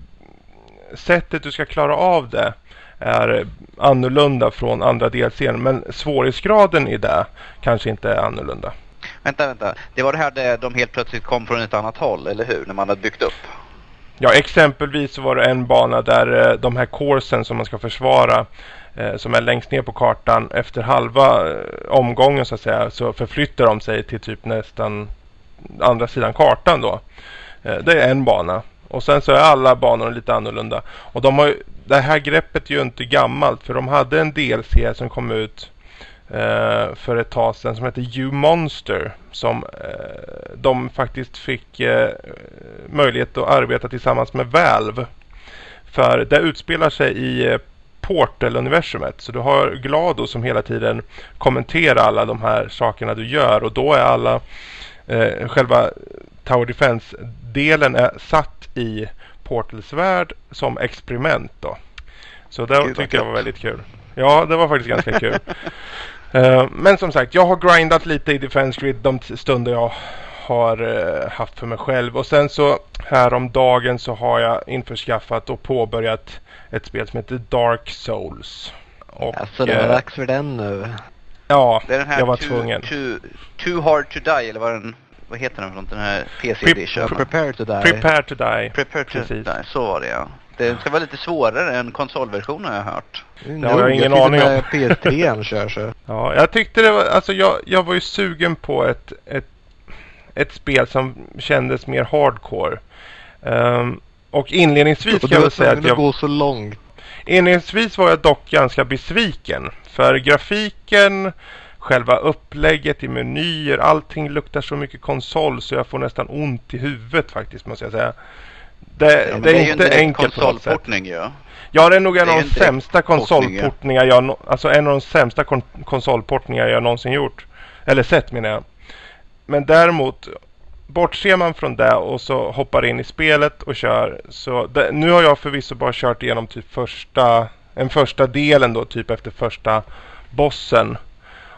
S1: sättet du ska klara av det är annorlunda från andra DLCn, men svårighetsgraden i det kanske inte är annorlunda.
S2: Vänta, vänta. Det var det här där de helt plötsligt kom från ett annat håll, eller hur? När man hade byggt upp.
S1: Ja, exempelvis var det en bana där eh, de här coursen som man ska försvara eh, som är längst ner på kartan efter halva eh, omgången så att säga så förflyttar de sig till typ nästan andra sidan kartan då. Det är en bana. Och sen så är alla banor lite annorlunda. Och de har ju, det här greppet är ju inte gammalt för de hade en DLC som kom ut eh, för ett tag sedan som heter You Monster som eh, de faktiskt fick eh, möjlighet att arbeta tillsammans med Valve. För det utspelar sig i eh, Portal-universumet. Så du har Glado som hela tiden kommenterar alla de här sakerna du gör och då är alla eh, själva Tower Defense-delen är satt i Portals värld som experiment då. Så det
S2: Gud,
S1: tyckte jag var väldigt kul. Ja, det var faktiskt ganska kul. Eh, men som sagt, jag har grindat lite i Defense Grid de stunder jag har eh, haft för mig själv. Och sen så häromdagen så har jag införskaffat och påbörjat ett spel som heter Dark Souls. Och,
S3: Alltså det var
S1: eh,
S3: dags för den nu.
S1: ja,
S2: Det är den här
S1: jag var
S2: too,
S1: tvungen.
S2: Too, too hard to die, eller vad den... Vad heter den något? Den här PC
S1: Pre-
S2: edition?
S3: Prepare to die.
S1: Prepare to die.
S2: Prepare to
S1: Precis.
S2: die, så var det ja. Den ska vara lite svårare än konsolversionen har jag hört.
S3: Det
S1: har jag ingen aning om.
S3: PS3 kör så.
S1: Ja, jag tyckte det var, alltså jag, jag var ju sugen på ett, ett, ett spel som kändes mer hardcore. Ehm, och inledningsvis
S3: Och
S1: kan jag säga att jag,
S3: gå så långt.
S1: inledningsvis var jag dock ganska besviken. För grafiken, själva upplägget i menyer, allting luktar så mycket konsol så jag får nästan ont i huvudet faktiskt måste jag säga. Det,
S2: Ja, men
S1: det är inte enkelt på något sätt.
S2: ju.
S1: Ja, det är nog en
S2: Det är
S1: av de sämsta
S2: portning, ja.
S1: konsolportningar jag, alltså en av de sämsta kon- konsolportningar jag någonsin gjort. Eller sett menar jag. Men däremot, bortser man från det och så hoppar in i spelet och kör. Så det, nu har jag förvisso bara kört igenom typ första, en första delen då, typ efter första bossen.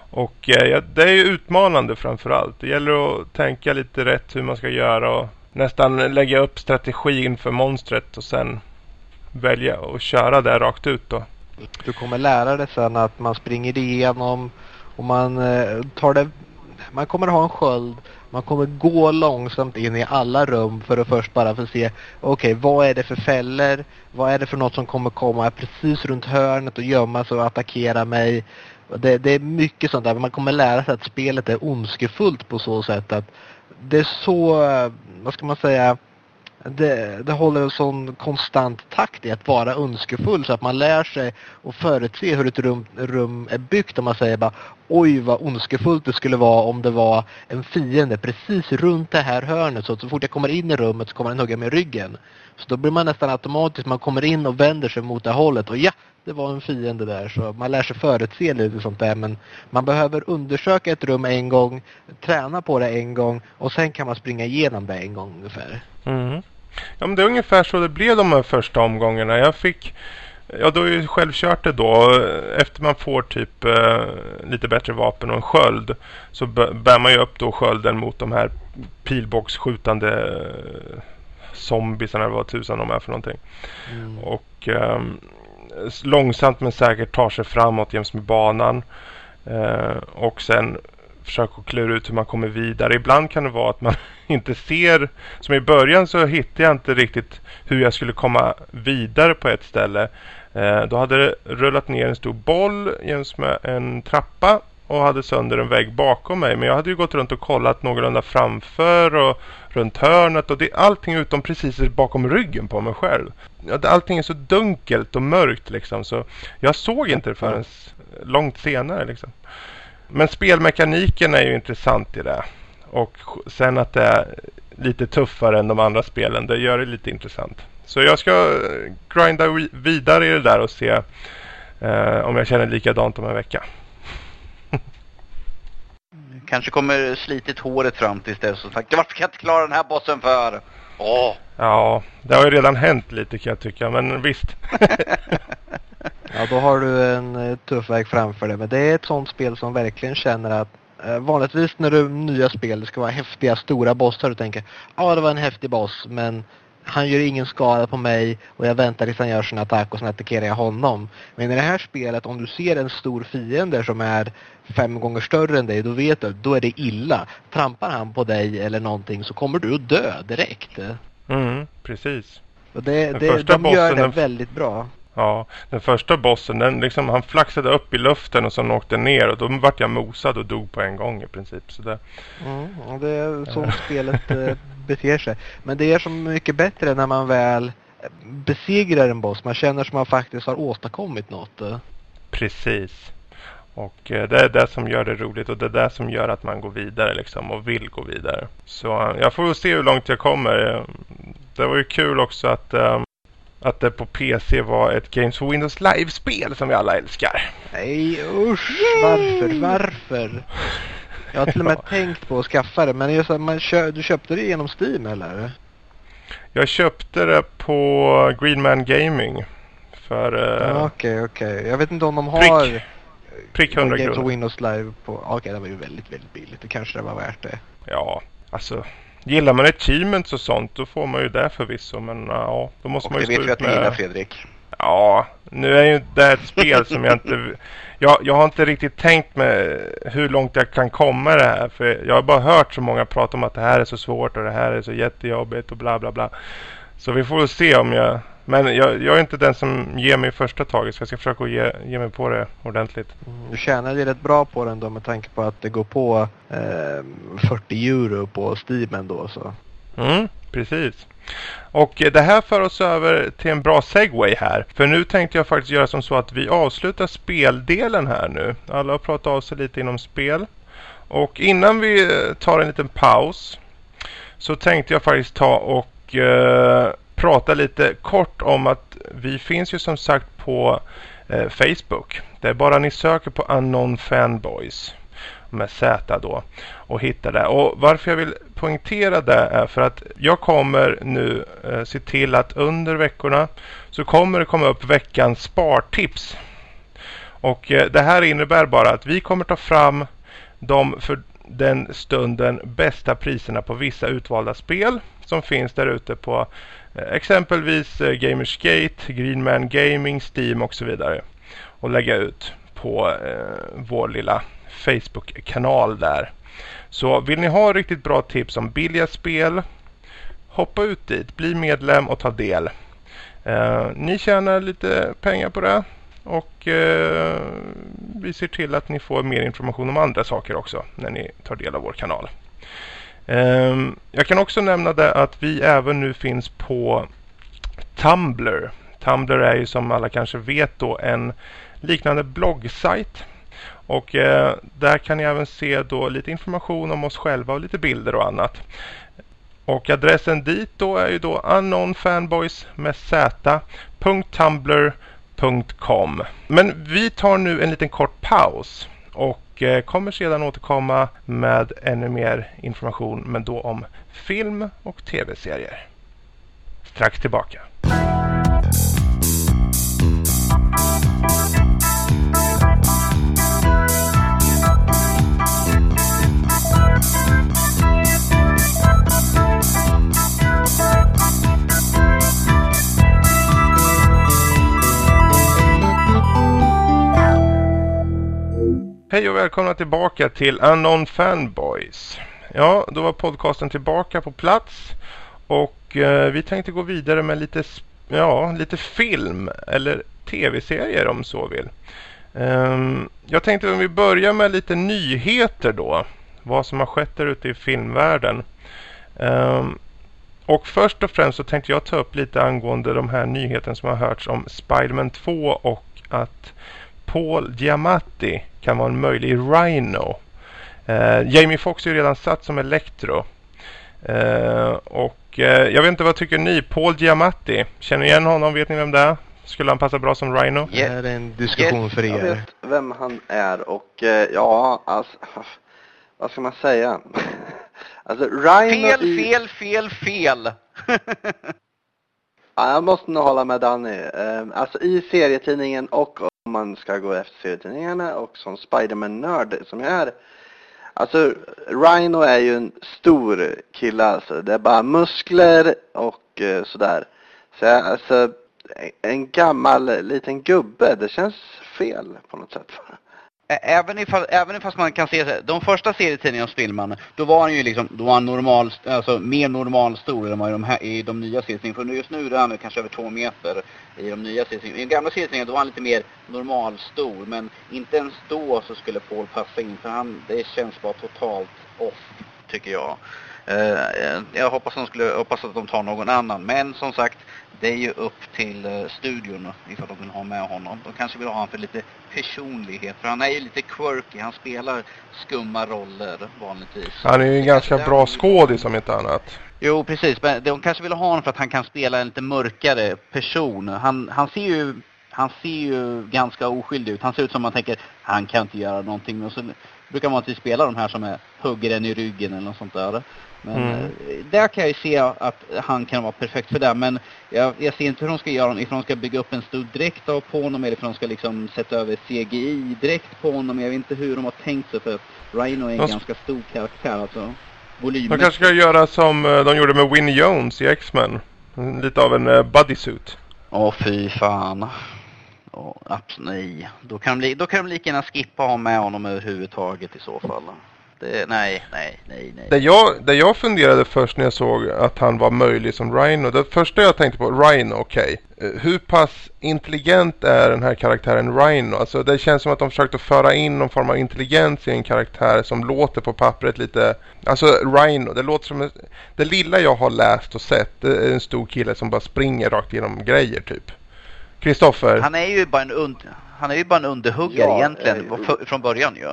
S1: Och eh, det är ju utmanande framförallt. Det gäller att tänka lite rätt hur man ska göra och nästan lägga upp strategin för monstret och sen välja att köra det rakt ut då.
S3: Du kommer lära dig sen att man springer igenom och man eh, tar det. Man kommer ha en sköld. Man kommer gå långsamt in i alla rum för att först bara få se okej vad är det för fällor? Vad är det för något som kommer komma precis runt hörnet och gömma sig och attackera mig? Det, det är mycket sånt där. Man kommer lära sig att spelet är ondskefullt på så sätt att det är så, eh, vad ska man säga, det, det håller en sån konstant takt i att vara önskefull så att man lär sig och förutse hur ett rum, rum är byggt. Om man säger bara oj vad ondskefullt det skulle vara om det var en fiende precis runt det här hörnet. Så att så fort jag kommer in i rummet så kommer den hugga mig i ryggen. Så då blir man nästan automatiskt, man kommer in och vänder sig mot det hållet och ja, det var en fiende där. Så man lär sig förutse lite sånt där. Men man behöver undersöka ett rum en gång, träna på det en gång och sen kan man springa igenom det en gång ungefär.
S1: Mm. Ja men det är ungefär så det blev de här första omgångarna. Jag fick Ja då är ju självkört det då. Efter man får typ eh, lite bättre vapen och en sköld. Så bär man ju upp då skölden mot de här pilbågsskjutande eh, zombiesarna eller vad tusan de är för någonting.
S3: Mm.
S1: Och s- långsamt men säkert tar sig framåt jäms med banan. Eh, och sen försöker klura ut hur man kommer vidare. Ibland kan det vara att man inte ser. Som i början så hittade jag inte riktigt hur jag skulle komma vidare på ett ställe. Eh, då hade det rullat ner en stor boll jäms med en trappa och hade sönder en vägg bakom mig. Men jag hade ju gått runt och kollat någorlunda framför och runt hörnet och det, allting utom precis bakom ryggen på mig själv. Allting är så dunkelt och mörkt liksom så jag såg inte det förrän långt senare liksom. Men spelmekaniken är ju intressant i det. Och sen att det är lite tuffare än de andra spelen, det gör det lite intressant. Så jag ska eh, grinda vidare i det där och se eh, om jag känner likadant om en vecka.
S2: Kanske kommer slitit håret fram tills dess och sagt varför kan jag inte klara den här bossen för? Åh!
S1: Ja, det har ju redan hänt lite kan jag tycka, men visst.
S3: Ja, då har du en eh, tuff väg framför dig. Men det är ett sånt spel som verkligen känner att eh, vanligtvis när du nya spel, det ska vara häftiga stora bossar. Du tänker, ja det var en häftig boss men han gör ingen skada på mig och jag väntar tills han gör sin attack och sen attackerar jag honom. Men i det här spelet, om du ser en stor fiende som är fem gånger större än dig, då vet du, då är det illa. Trampar han på dig eller någonting så kommer du att dö direkt.
S1: Mm, precis.
S3: Och det,
S1: Den
S3: det, de gör det
S1: den-
S3: väldigt bra.
S1: Ja, den första bossen, den liksom, han flaxade upp i luften och sen åkte ner och då vart jag mosad och dog på en gång i princip. Så det,
S3: Mm, det är så spelet eh, beter sig. Men det är så mycket bättre när man väl eh, besegrar en boss. Man känner som man faktiskt har åstadkommit något. eh.
S1: precis. Och det är det som gör det roligt och det är det som gör att man går vidare liksom och vill gå vidare. Så jag får väl se hur långt jag kommer. Det var ju kul också att, att det på PC var ett Games for Windows Live-spel som vi alla älskar.
S3: Nej usch, varför, varför? Jag har till och med
S1: Ja.
S3: tänkt på att skaffa det. Men just man kö- du köpte det genom Steam eller?
S1: Jag köpte det på Greenman Gaming. För eh,
S3: Okej, okej. Jag vet inte om de
S1: Prick.
S3: har
S1: prick 100
S3: Games
S1: kronor.
S3: Windows Live på... Okej, det var ju väldigt, väldigt billigt. Det kanske det var värt det.
S1: Ja, alltså. Gillar man achievements och sånt då får man ju det förvisso. Men ja, då måste
S2: Och
S1: man
S2: det
S1: ju
S2: vet
S1: stå
S2: vi att ni gillar. Fredrik.
S1: Ja, nu är ju det ett spel som jag inte... Jag, jag har inte riktigt tänkt med hur långt jag kan komma det här. För jag har bara hört så många prata om att det här är så svårt och det här är så jättejobbigt och bla bla bla. Så vi får väl se om jag... Men jag, jag är inte den som ger mig första taget så jag ska försöka ge, ge mig på det ordentligt.
S3: Mm, Du tjänade ju rätt bra på den då med tanke på att det går på eh, 40 euro på Steam ändå så.
S1: Mm, precis. Och det här för oss över till en bra segway här. För nu tänkte jag faktiskt göra som så att vi avslutar speldelen här nu. Alla har pratat av sig lite inom spel. Och innan vi tar en liten paus så tänkte jag faktiskt ta och eh, prata lite kort om att vi finns ju som sagt på eh, Facebook. Det är bara ni söker på Unknown Fanboys med Z då och hittar det. Och varför jag vill poängtera det är för att jag kommer nu eh, se till att under veckorna så kommer det komma upp veckans spartips. Och eh, det här innebär bara att vi kommer ta fram de för den stunden bästa priserna på vissa utvalda spel som finns där ute på Eh, exempelvis eh, Gamersgate, Greenman Gaming, Steam och så vidare. Och lägga ut på eh, vår lilla Facebook-kanal där. Så vill ni ha riktigt bra tips om billiga spel, hoppa ut dit, bli medlem och ta del. Eh, ni tjänar lite pengar på det och eh, vi ser till att ni får mer information om andra saker också när ni tar del av vår kanal. Ehm, jag kan också nämna det att vi även nu finns på Tumblr. Tumblr är ju som alla kanske vet då en liknande bloggsajt. Och eh, där kan ni även se då lite information om oss själva och lite bilder och annat. Och adressen dit då är ju då unknownfanboys med z.tumblr.com. Men vi tar nu en liten kort paus och eh, kommer sedan återkomma med ännu mer information men då om film och tv-serier. Strax tillbaka. Hej och välkomna tillbaka till Anon Fanboys. Ja, då var podcasten tillbaka på plats och eh, vi tänkte gå vidare med lite, ja, lite film eller tv-serier om så vill. Um, jag tänkte om vi börjar med lite nyheter då. Vad som har skett där ute i filmvärlden. Um, och först och främst så tänkte jag ta upp lite angående de här nyheterna som har hörts om Spiderman 2 och att Paul Giamatti kan vara en möjlig Rhino. Uh, Jamie Foxx är ju redan satt som Electro. Uh, och uh, jag vet inte vad tycker ni? Paul Giamatti, känner ni igen honom? Vet ni vem det är? Skulle han passa bra som Rhino?
S3: Det här är en diskussion
S2: Yes.
S3: för
S4: Jag
S3: er.
S4: vet vem han är och eh, ja, alltså, vad ska man säga? alltså Rhino
S2: Fel,
S4: i...
S2: fel, fel, fel!
S4: Ja, jag måste nog hålla med Danny. Eh, alltså i serietidningen och om man ska gå efter serietidningarna och som Spiderman-nörd som jag är. Alltså Rhino är ju en stor kille alltså. Det är bara muskler och eh, sådär. Så jag, alltså en gammal liten gubbe, det känns fel på något sätt.
S2: Även ifall, även ifall man kan se de första serietidningarna om Spillman, då var han ju liksom, då var han normal, alltså mer normal stor än vad i de, här, i de nya serietidningarna. För just nu är han kanske över två meter i de nya serietidningarna. I de gamla serietidningarna då var han lite mer normal stor, men inte ens då så skulle Paul passa in, för han, det känns bara totalt off, tycker jag. Eh, jag hoppas, de skulle, hoppas att de tar någon annan, men som sagt, det är ju upp till eh, studion ifall de vill ha med honom. De kanske vill ha honom för lite personlighet, för han är ju lite quirky, han spelar skumma roller vanligtvis.
S1: Han är ju en ganska bra skådis om inte annat.
S2: Jo, precis. Men de kanske vill ha honom för att han kan spela en lite mörkare person. Han, han ser ju han ser ju ganska oskyldig ut. Han ser ut som man tänker, han kan inte göra någonting. Och så brukar man alltid spela de här som är hugger en i ryggen eller något sånt där. Men
S1: Mm.
S2: eh, där kan jag ju se att han kan vara perfekt för det. Men jag, jag ser inte hur de ska göra, ifall de ska bygga upp en stor dräkt på honom eller ifall de ska liksom sätta över CGI-dräkt på honom. Jag vet inte hur de har tänkt sig för att Rhino är en
S1: De-
S2: ganska stor karaktär alltså.
S1: De
S2: Volymmässigt.
S1: kanske ska göra som eh, de gjorde med Winnie Jones i X-Men. Lite av en uh, bodysuit.
S2: Åh fy fan. Åh, abs- nej. Då kan, de, då kan de lika gärna skippa ha med honom överhuvudtaget i så fall. Det, nej, nej, nej, nej.
S1: Det jag, det jag funderade först när jag såg att han var möjlig som Rhino. Det första jag tänkte på, Rhino, okej. Eh, Hur pass intelligent är den här karaktären Rhino? Alltså det känns som att de försökte föra in någon form av intelligens i en karaktär som låter på pappret lite... Alltså Rhino, det låter som... En, det lilla jag har läst och sett, det är en stor kille som bara springer rakt igenom grejer typ. Kristoffer?
S2: Han är ju bara en, und, han är ju bara en underhuggare
S4: Ja,
S2: egentligen,
S4: eh,
S2: från början ju.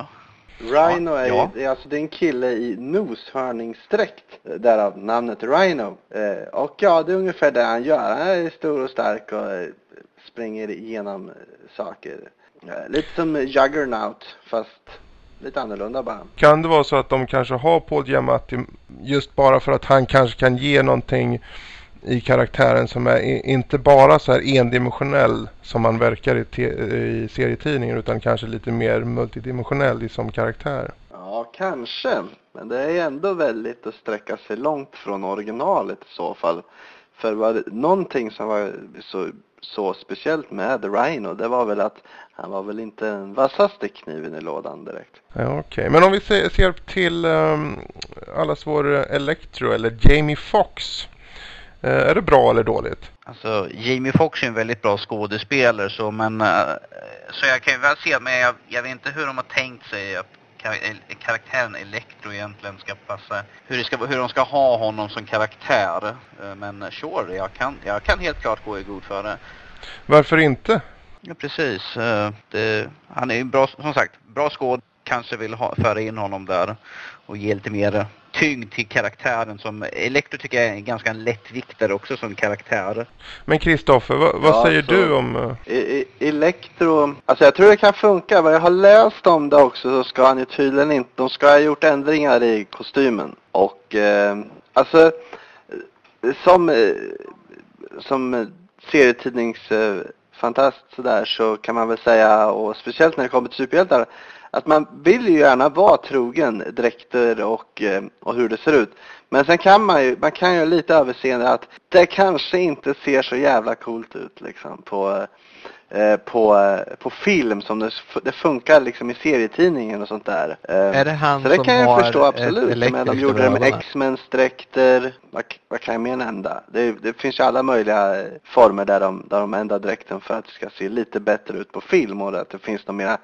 S4: Rhino är
S2: Ja.
S4: det är alltså det är en kille i noshörningsdräkt, eh, därav namnet Rhino. Eh, och ja, det är ungefär det han gör. Han är stor och stark och eh, springer igenom eh, saker. Eh, lite som Juggernaut, fast lite annorlunda bara.
S1: Kan det vara så att de kanske har Paul Giamatti just bara för att han kanske kan ge någonting i karaktären som är inte bara så här endimensionell som man verkar i, i serietidningen utan kanske lite mer multidimensionell som karaktär.
S4: Ja, kanske. Men det är ändå väldigt att sträcka sig långt från originalet i så fall. För var någonting som var så, så speciellt med Rhino, det var väl att han var väl inte den vassaste kniven i lådan direkt.
S1: Ja, okej. Men om vi ser, ser till um, allas vår eh, Electro eller Jamie Foxx. Eh, är det bra eller dåligt?
S2: Alltså, Jamie Foxx är en väldigt bra skådespelare så men... eh, så jag kan ju väl se, men jag, jag vet inte hur de har tänkt sig att kar- karaktären Electro egentligen ska passa. Hur, det ska, hur de ska ha honom som karaktär. Eh, Men sure, jag kan, jag kan helt klart gå i god för det.
S1: Varför inte?
S2: Ja, precis. Det, han är ju bra, som sagt, bra skåd. Kanske vill ha, föra in honom där och ge lite mer tyngd till karaktären som Electro tycker jag är ganska en lättviktare också som karaktär.
S1: Men Kristoffer, vad, vad
S4: Ja,
S1: säger
S4: så-
S1: du om... eh,
S4: I, i, Elektro, alltså jag tror det kan funka. Vad jag har läst om det också så ska han ju tydligen inte, de ska ha gjort ändringar i kostymen. Och eh, alltså eh, som, eh, som serietidningsfantast sådär så kan man väl säga, och speciellt när det kommer till superhjältar, att man vill ju gärna vara trogen dräkter och, eh, och hur det ser ut. Men sen kan man ju, man kan ju ha lite överseende att det kanske inte ser så jävla coolt ut liksom på, eh, på, eh, på film som det, det funkar liksom i serietidningen och sånt där. Eh,
S3: Är det han
S4: så det
S3: som
S4: kan jag förstå absolut. Menar, de
S3: elektriskt
S4: gjorde det med? X-Mens dräkter. Vad, vad kan jag mer nämna? Det, det finns ju alla möjliga eh, former där de, där de ändrar dräkten för att det ska se lite bättre ut på film och att det finns något mera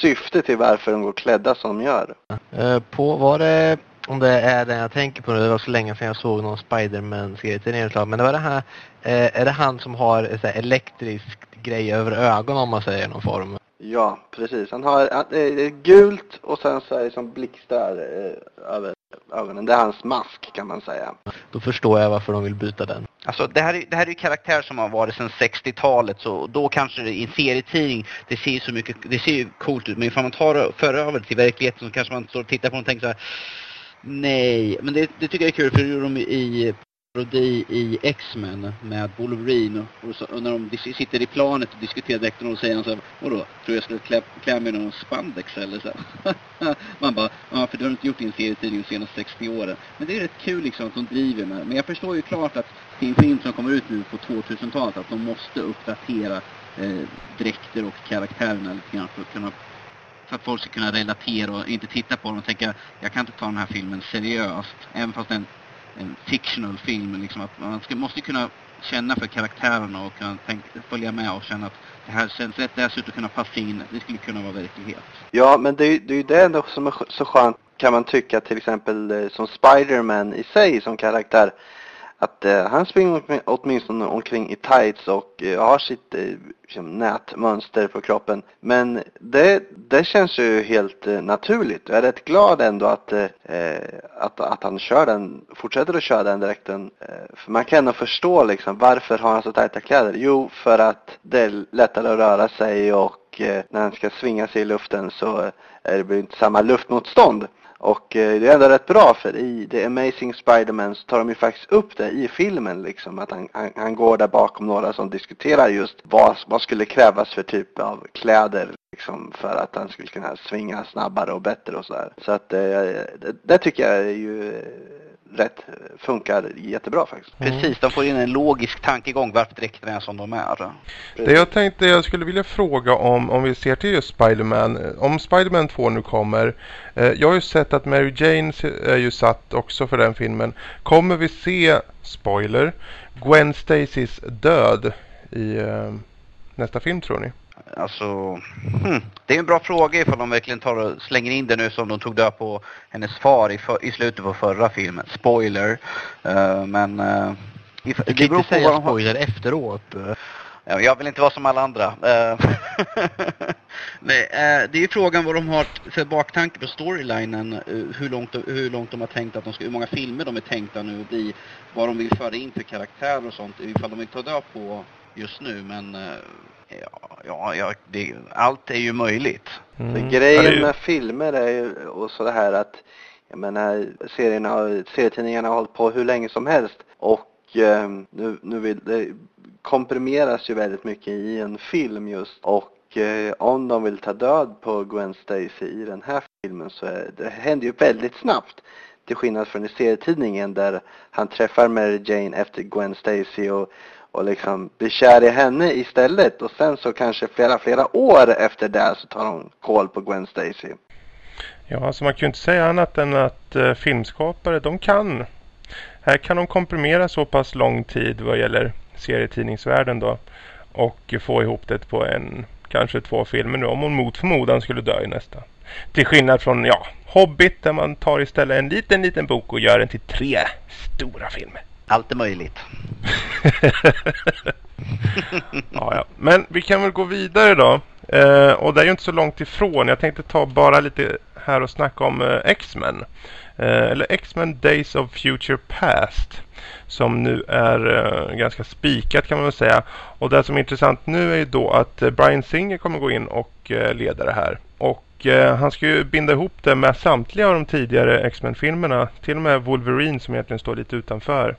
S4: syfte till varför de går klädda som de gör.
S3: Eh, På, var det, om det är den jag tänker på nu, det var så länge sedan jag såg någon Spiderman-serietidning men det var det här, eh, är det han som har sån här elektrisk grej över ögonen om man säger någon form?
S4: Ja, precis. Han har är gult och sen så är det som blixtrar eh, över ögonen. Det är hans mask kan man säga.
S3: Då förstår jag varför de vill byta den.
S2: Alltså det här, är, det här är ju karaktär som har varit sedan 60-talet så då kanske det, i en serietidning, det ser ju så mycket, det ser ju coolt ut men ifall man tar för över till verkligheten så kanske man står och tittar på den och tänker så här. Nej, men det, det tycker jag är kul för det gjorde de i parodi i X-Men med Wolverine och, så, och när de sitter i planet och diskuterar dräkten och säger han så här, vadå, tror jag skulle klä, klä mig i någon spandex eller så. Man bara, ja för du har inte gjort din serietidning de senaste 60 åren. Men det är rätt kul liksom att de driver med Men jag förstår ju klart att det är en film som kommer ut nu på 2000-talet att de måste uppdatera eh, dräkter och karaktärerna lite grann för att kunna för att folk ska kunna relatera och inte titta på dem och tänka jag kan inte ta den här filmen seriöst. Även fast den en, fictional film. Liksom att man ska, måste kunna känna för karaktärerna och kunna tänka, följa med och känna att det här känns rätt. Det här ser ut att kunna passa in. Det skulle kunna vara verklighet.
S4: Ja, men det, är ju- det är ju det ändå som är så skönt kan man tycka till exempel eh, som Spider-Man i sig som karaktär. Att eh, han springer åtminstone omkring i tights och eh, har sitt eh, liksom, nätmönster på kroppen. Men det, det känns ju helt eh, naturligt. Jag är rätt glad ändå att, eh, eh, att, att han kör den, fortsätter att köra den dräkten. Eh, för man kan ändå förstå liksom varför har han så tajta kläder? Jo, för att det är lättare att röra sig och eh, när han ska svinga sig i luften så eh, är det inte samma luftmotstånd. Och eh, det är ändå rätt bra för i The Amazing Spider-Man så tar de ju faktiskt upp det i filmen liksom. Att han, han, han går där bakom några som diskuterar just vad, vad skulle krävas för typ av kläder liksom för att han skulle kunna svinga snabbare och bättre och sådär. Så att eh, det, det tycker jag är ju eh, rätt, funkar jättebra faktiskt.
S2: Precis, de får in en logisk tankegång varför dräkterna är som de är.
S1: Det jag tänkte jag skulle vilja fråga om, om vi ser till just Spiderman. eh, Om Spiderman 2 nu kommer. Eh, jag har ju sett att Mary Jane är ju satt också för den filmen. Kommer vi se, spoiler, Gwen Stacys död i eh, nästa film tror ni?
S2: Alltså, hmm, det är en bra fråga ifall de verkligen tar och slänger in det nu som de tog död på hennes far i, för, i slutet på förra filmen. Spoiler. Eh, men uh, if,
S3: Du kan inte säga spoiler efteråt. eh.
S2: Ja, jag vill inte vara som alla andra. Eh, Nej, det är ju frågan vad de har för baktanke på storylinen. Hur långt, de- hur långt de har tänkt att de ska, hur många filmer de är tänkta nu att bli. Vad de vill föra in för karaktärer och sånt. Ifall de vill ta död på just nu. Men eh, ja, ja, ja det, allt är ju möjligt.
S1: Mm.
S4: Grejen
S1: ju-
S4: med filmer är ju och så det här att jag menar serierna, har- serietidningarna har hållit på hur länge som helst och eh, nu, nu vill det komprimeras ju väldigt mycket i en film just och eh, om de vill ta död på Gwen Stacy i den här filmen så är, det händer ju väldigt snabbt till skillnad från i serietidningen där han träffar Mary Jane efter Gwen Stacy och och liksom blir kär i henne istället och sen så kanske flera, flera år efter det så tar hon koll på Gwen Stacy.
S1: Ja, alltså man kan ju inte säga annat än att eh, filmskapare, de kan. Här kan de komprimera så pass lång tid vad gäller serietidningsvärlden då. Och få ihop det på en, kanske två filmer nu om hon mot förmodan skulle dö i nästa. Till skillnad från, ja, Hobbit där man tar istället en liten, liten bok och gör den till tre stora filmer.
S2: Allt är möjligt.
S1: ja, ja. Men vi kan väl gå vidare då. Eh, och det är ju inte så långt ifrån. Jag tänkte ta bara lite här och snacka om eh, X-Men. Eh, eller X-Men Days of Future Past. Som nu är eh, ganska spikat kan man väl säga. Och det som är intressant nu är ju då att eh, Brian Singer kommer gå in och eh, leda det här. Eh, han ska ju binda ihop det med samtliga av de tidigare X-Men-filmerna. Till och med Wolverine som egentligen står lite utanför.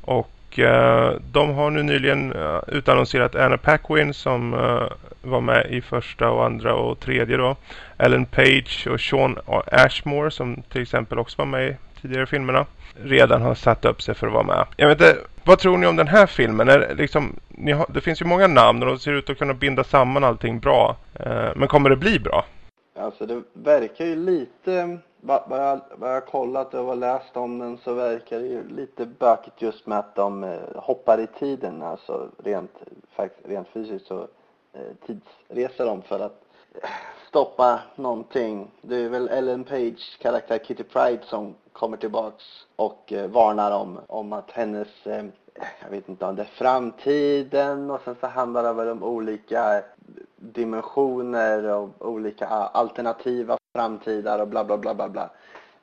S1: Och eh, de har nu nyligen eh, utannonserat Anna Paquin som eh, var med i första och andra och tredje då. Ellen Page och Sean Ashmore som till exempel också var med i tidigare filmerna. Redan har satt upp sig för att vara med. Jag vet inte, vad tror ni om den här filmen? Är, liksom, har, det finns ju många namn och de ser ut att kunna binda samman allting bra. Eh, men kommer det bli bra?
S4: Alltså det verkar ju lite, vad jag, vad jag kollat och läst om den så verkar det ju lite bökigt just med att de eh, hoppar i tiden, alltså rent, rent fysiskt så eh, tidsreser de för att eh, stoppa någonting. Det är väl Ellen Page karaktär Kitty Pride som kommer tillbaks och varnar om, om att hennes, jag vet inte om det är framtiden och sen så handlar det väl om olika dimensioner och olika alternativa framtidar och bla bla bla bla bla.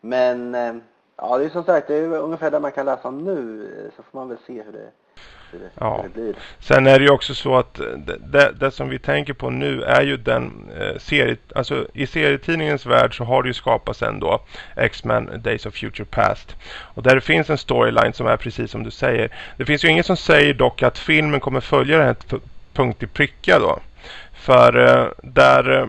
S4: Men eh, ja, det är som sagt, det är ungefär det man kan läsa om nu så får man väl se hur det
S1: ja. Sen är det ju också så att det, det, det, som vi tänker på nu är ju den eh, serie, alltså i serietidningens värld så har det ju skapats ändå X-Men Days of Future Past. Och där det finns en storyline som är precis som du säger. Det finns ju inget som säger dock att filmen kommer följa den här punkt i pricka då. För eh, där eh,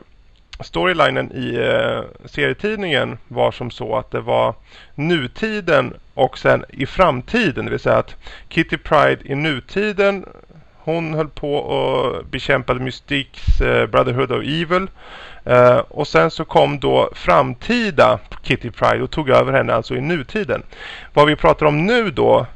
S1: storylinen i eh, serietidningen var som så att det var nutiden och sen i framtiden. Det vill säga att Kitty Pride i nutiden hon höll på och bekämpade Mystiques eh, Brotherhood of Evil. Eh, och sen så kom då framtida Kitty Pride och tog över henne alltså i nutiden. Vad vi pratar om nu då,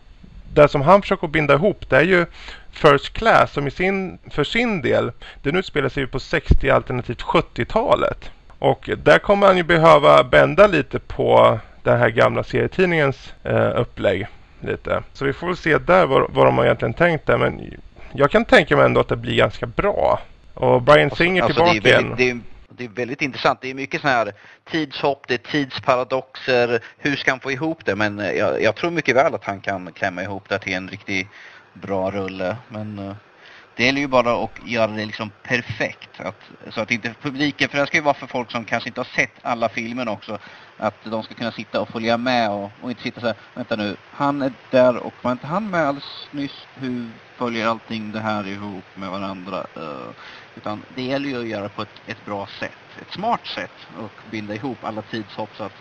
S1: det som han försöker binda ihop det är ju First Class som i sin, för sin del, den utspelar sig på 60 alternativt 70-talet. Och där kommer han ju behöva bända lite på den här gamla serietidningens eh, upplägg. Lite. Så vi får väl se där vad, vad de har egentligen tänkt där. Men jag kan tänka mig ändå att det blir ganska bra. Och Brian alltså, Singer alltså, tillbaka
S2: det
S1: är väldigt,
S2: igen. Det är, det är väldigt intressant. Det är mycket sådana här tidshopp, det är tidsparadoxer. Hur ska han få ihop det? Men eh, jag, jag tror mycket väl att han kan klämma ihop det till en riktig bra rulle. Men eh, det gäller ju bara att göra det liksom perfekt. Att, så att inte publiken, för det ska ju vara för folk som kanske inte har sett alla filmen också. Att de ska kunna sitta och följa med och, och inte sitta så här, vänta nu, han är där och var inte han med alldeles nyss? Hur följer allting det här ihop med varandra? Uh, utan det gäller ju att göra på ett, ett bra sätt, ett smart sätt och binda ihop alla tidshopp så att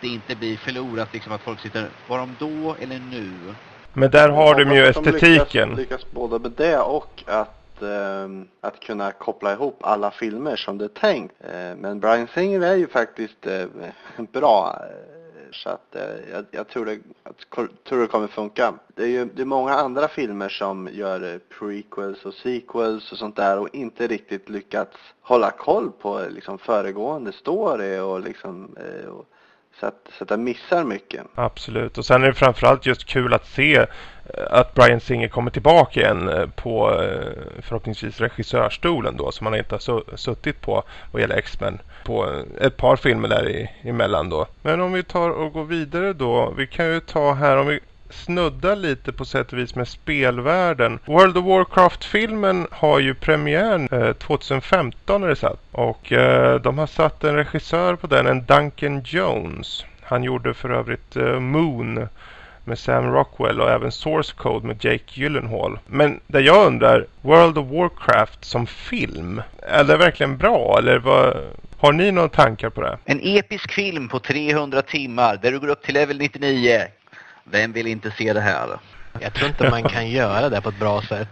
S2: det inte blir förlorat liksom att folk sitter, var de då eller nu?
S1: Men där har de ju estetiken.
S4: De lyckas, lyckas både med det och att, eh, att kunna koppla ihop alla filmer som det är tänkt. Eh, men Brian Singer är ju faktiskt eh, bra. Så att eh, jag, jag, tror, det, jag tror det kommer funka. Det är ju det är många andra filmer som gör eh, prequels och sequels och sånt där och inte riktigt lyckats hålla koll på liksom föregående story och liksom eh, och, så att, så att den missar mycket.
S1: Absolut. Och sen är det framförallt just kul att se eh, att Brian Singer kommer tillbaka igen eh, på eh, förhoppningsvis regissörstolen då som han inte har suttit på vad gäller X-Men på ett par filmer där emellan då. Men om vi tar och går vidare då. Vi kan ju ta här om vi snuddar lite på sätt och vis med spelvärlden. World of Warcraft-filmen har ju premiär eh, 2015 är det satt. Och eh, de har satt en regissör på den, en Duncan Jones. Han gjorde för övrigt eh, Moon med Sam Rockwell och även Source Code med Jake Gyllenhaal. Men det jag undrar, World of Warcraft som film, är det verkligen bra eller vad, har ni några tankar på det?
S2: En episk film på 300 timmar där du går upp till level 99. Vem vill inte se det här?
S3: Jag tror inte man kan göra det på ett bra sätt.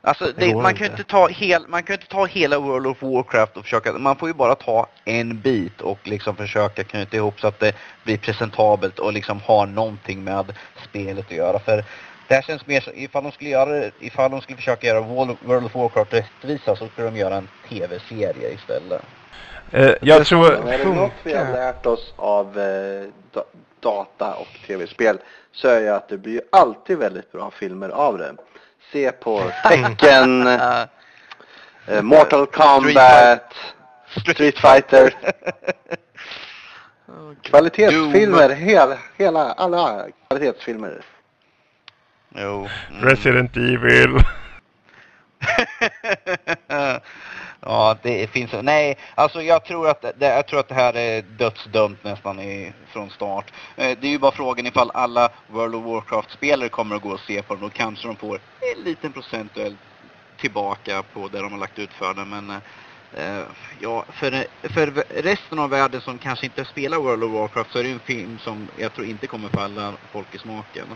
S2: Alltså, det, man, kan inte ta hel, man kan inte ta hela World of Warcraft och försöka, man får ju bara ta en bit och liksom försöka knyta ihop så att det blir presentabelt och liksom har någonting med spelet att göra. För det här känns mer så, ifall de skulle göra ifall de skulle försöka göra World of Warcraft rättvisa så skulle de göra en tv-serie istället.
S1: Eh, jag tror...
S4: Är det något vi har lärt oss av eh, data och tv-spel så är ju att det blir alltid väldigt bra filmer av det. Se på Tecken, eh, Mortal Kombat, Street Fighter. Kvalitetsfilmer, hela, hela, alla kvalitetsfilmer.
S2: Jo.
S1: Mm. Resident Evil.
S2: Ja, det finns... Nej, alltså jag tror att det, jag tror att det här är dödsdömt nästan i, från start. Eh, det är ju bara frågan ifall alla World of Warcraft-spelare kommer att gå och se på dem, Då kanske de får en liten procentuell tillbaka på det de har lagt ut för den. Men Eh, Eh, ja, för, för resten av världen som kanske inte spelar World of Warcraft så är det en film som jag tror inte kommer falla folk i smaken.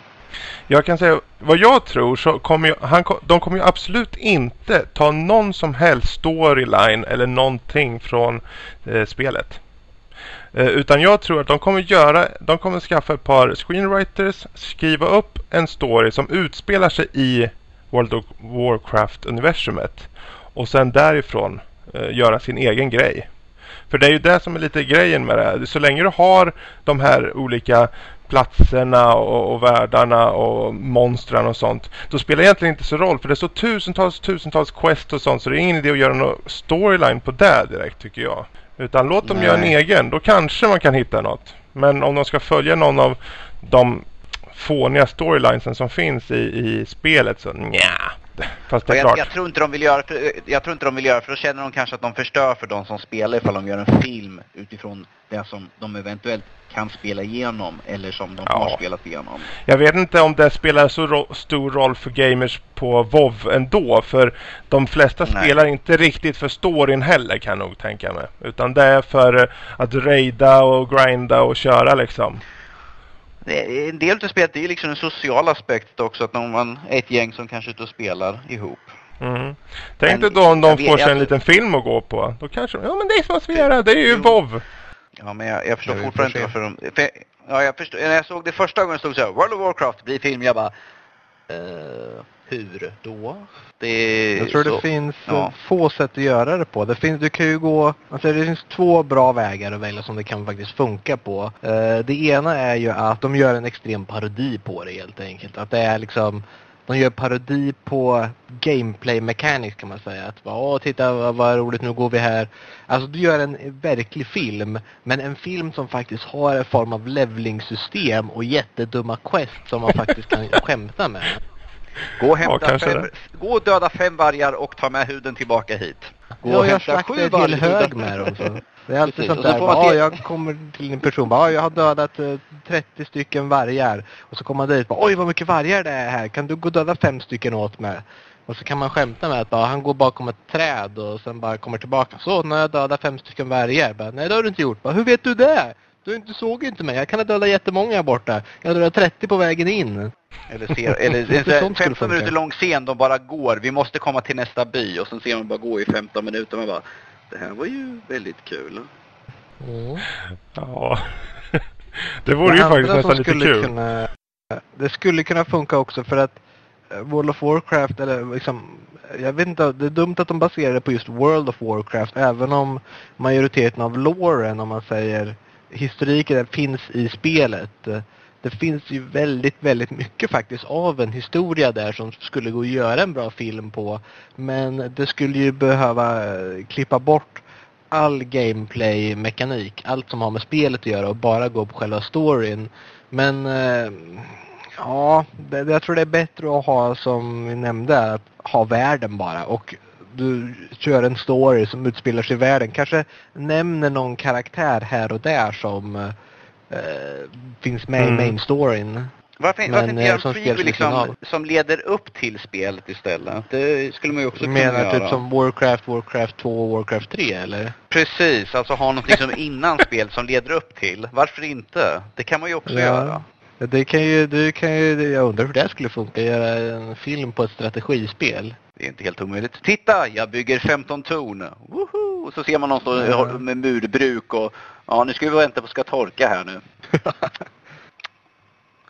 S1: Jag kan säga, vad jag tror så kommer ju, han, de kommer ju absolut inte ta någon som helst storyline eller någonting från eh, spelet. Eh, utan jag tror att de kommer göra, de kommer skaffa ett par screenwriters, skriva upp en story som utspelar sig i World of Warcraft-universumet. Och sen därifrån göra sin egen grej. För det är ju det som är lite grejen med det här. Så länge du har de här olika platserna och, och världarna och monstren och sånt. Då spelar det egentligen inte så roll för det är så tusentals tusentals quest och sånt så det är ingen idé att göra någon storyline på det direkt tycker jag. Utan låt dem
S2: Nej.
S1: göra en egen. Då kanske man kan hitta något. Men om de ska följa någon av de fåniga storylinesen som finns i, i spelet så nja. Fast det är
S2: jag,
S1: klart.
S2: jag, tror inte de vill göra för, jag tror inte de vill göra för då känner de kanske att de förstör för de som spelar ifall de gör en film utifrån det som de eventuellt kan spela igenom eller som de
S1: Ja.
S2: har spelat igenom.
S1: Jag vet inte om det spelar så ro- stor roll för gamers på WoW ändå. För de flesta
S2: Nej.
S1: spelar inte riktigt för storyn heller kan jag nog tänka mig. Utan det är för att raida och grinda och köra liksom.
S2: En del av spelet är ju liksom en social aspekt också att om man är ett gäng som kanske och spelar ihop.
S1: Mm. Tänk dig då om de
S2: jag
S1: får sig en
S2: jag-
S1: liten film att gå på. Då kanske ja men det är som att göra. Det är ju. WoW.
S2: Ja, men jag, jag förstår
S3: Ja, vi får
S2: fortfarande inte varför de... För, ja, jag förstår, när jag såg det första gången stod så här, World of Warcraft blir film, jag bara... Eh, hur då? Det
S3: Jag tror
S2: så,
S3: det finns
S2: ja.
S3: få sätt att göra det på. Det finns, du kan ju gå, alltså det finns två bra vägar att välja som det kan faktiskt funka på. Eh, det ena är ju att de gör en extrem parodi på det helt enkelt. Att det är liksom, de gör parodi på gameplay mechanics kan man säga. Att bara, åh titta vad, roligt nu går vi här. Alltså du gör en verklig film, men en film som faktiskt har en form av levelingsystem och jättedumma quest som man faktiskt kan skämta med.
S2: Gå och hämta
S1: kanske
S2: fem, gå och döda fem vargar och ta med huden tillbaka hit. Gå
S3: Ja,
S2: och hämta sju vargar.
S3: hög med dem. Så. Det är alltid
S2: Precis,
S3: sånt
S2: och så
S3: där. Ja,
S2: se-
S3: jag kommer till en person bara, "Ja, jag har dödat eh, 30 stycken vargar. Och så kommer man dit bara, oj vad mycket vargar det är här. Kan du gå och döda fem stycken åt mig? Och så kan man skämta med att bara, han går bakom ett träd och sen bara kommer tillbaka. Så, när jag dödat fem stycken vargar. Bara, Nej det har du inte gjort. Bara, Hur vet du det? Du inte såg inte mig. Jag kan ha dödat jättemånga här borta. Jag dödat 30 på vägen in.
S2: Eller, ser, eller
S3: Lite
S2: en sån här
S3: sånt skulle
S2: 15
S3: funka.
S2: minuter lång scen, de bara går. Vi måste komma till nästa by. Och sen ser man bara gå i 15 minuter. Man bara, det här var ju väldigt kul.
S1: Ja. det vore ju
S3: Det
S1: faktiskt nästan lite
S3: skulle
S1: kul.
S3: Kunna, det skulle kunna funka också för att eh, World of Warcraft eller liksom jag vet inte, det är dumt att de baserar det på just World of Warcraft även om majoriteten av loren om man säger historiken finns i spelet. Det finns ju väldigt, väldigt mycket faktiskt av en historia där som skulle gå att göra en bra film på. Men det skulle ju behöva eh, klippa bort all gameplay-mekanik, allt som har med spelet att göra och bara gå på själva storyn. Men eh, ja, det, jag tror det är bättre att ha som vi nämnde, att ha världen bara och du kör en story som utspelar sig i världen. Kanske nämner någon karaktär här och där som eh, finns med
S1: Mm.
S3: i main storyn.
S2: Varför,
S3: Men,
S2: varför inte göra
S3: som
S2: en prequel
S3: vid
S2: liksom, som leder upp till spelet istället? Det skulle man ju också
S3: Du
S2: kunna
S3: menar
S2: göra.
S3: typ som Warcraft, Warcraft 2 och Warcraft 3 eller?
S2: Precis, alltså ha någonting som innan spelet som leder upp till. Varför inte? Det kan man ju också göra.
S3: Det kan ju, du kan ju, jag undrar hur det skulle funka, göra en film på ett strategispel.
S2: Det är inte helt omöjligt. Titta, jag bygger 15 torn. Woho! Så ser man någon stå
S3: Ja.
S2: med murbruk och ja, nu ska vi vänta på att ska torka här nu.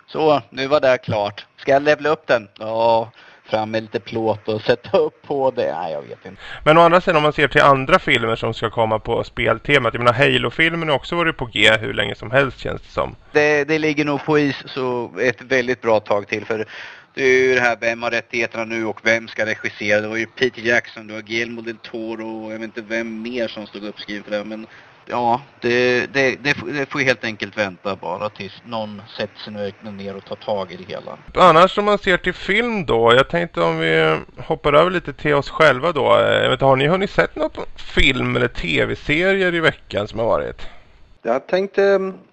S2: Så, nu var det klart. Ska jag levla upp den? Ja, fram med lite plåt och sätta upp på det. Nej, jag vet inte.
S1: Men å andra sidan om man ser till andra filmer som ska komma på speltemat. Jag menar Halo-filmen har också varit på G hur länge som helst känns det som.
S2: Det, det ligger nog på is så ett väldigt bra tag till för det är ju det här vem har rättigheterna nu och vem ska regissera. Det var ju Peter Jackson, det var Guillermo del Toro och jag vet inte vem mer som stod uppskriven för det. Men ja, det, det, det, får- det får ju helt enkelt vänta bara tills någon sätter sig ner- ner och tar tag i det hela.
S1: Annars om man ser till film då. Jag tänkte om vi hoppar över lite till oss själva då. Eh, Jag vet, har ni hunnit sett något film eller tv-serier i veckan som har varit?
S4: Jag tänkte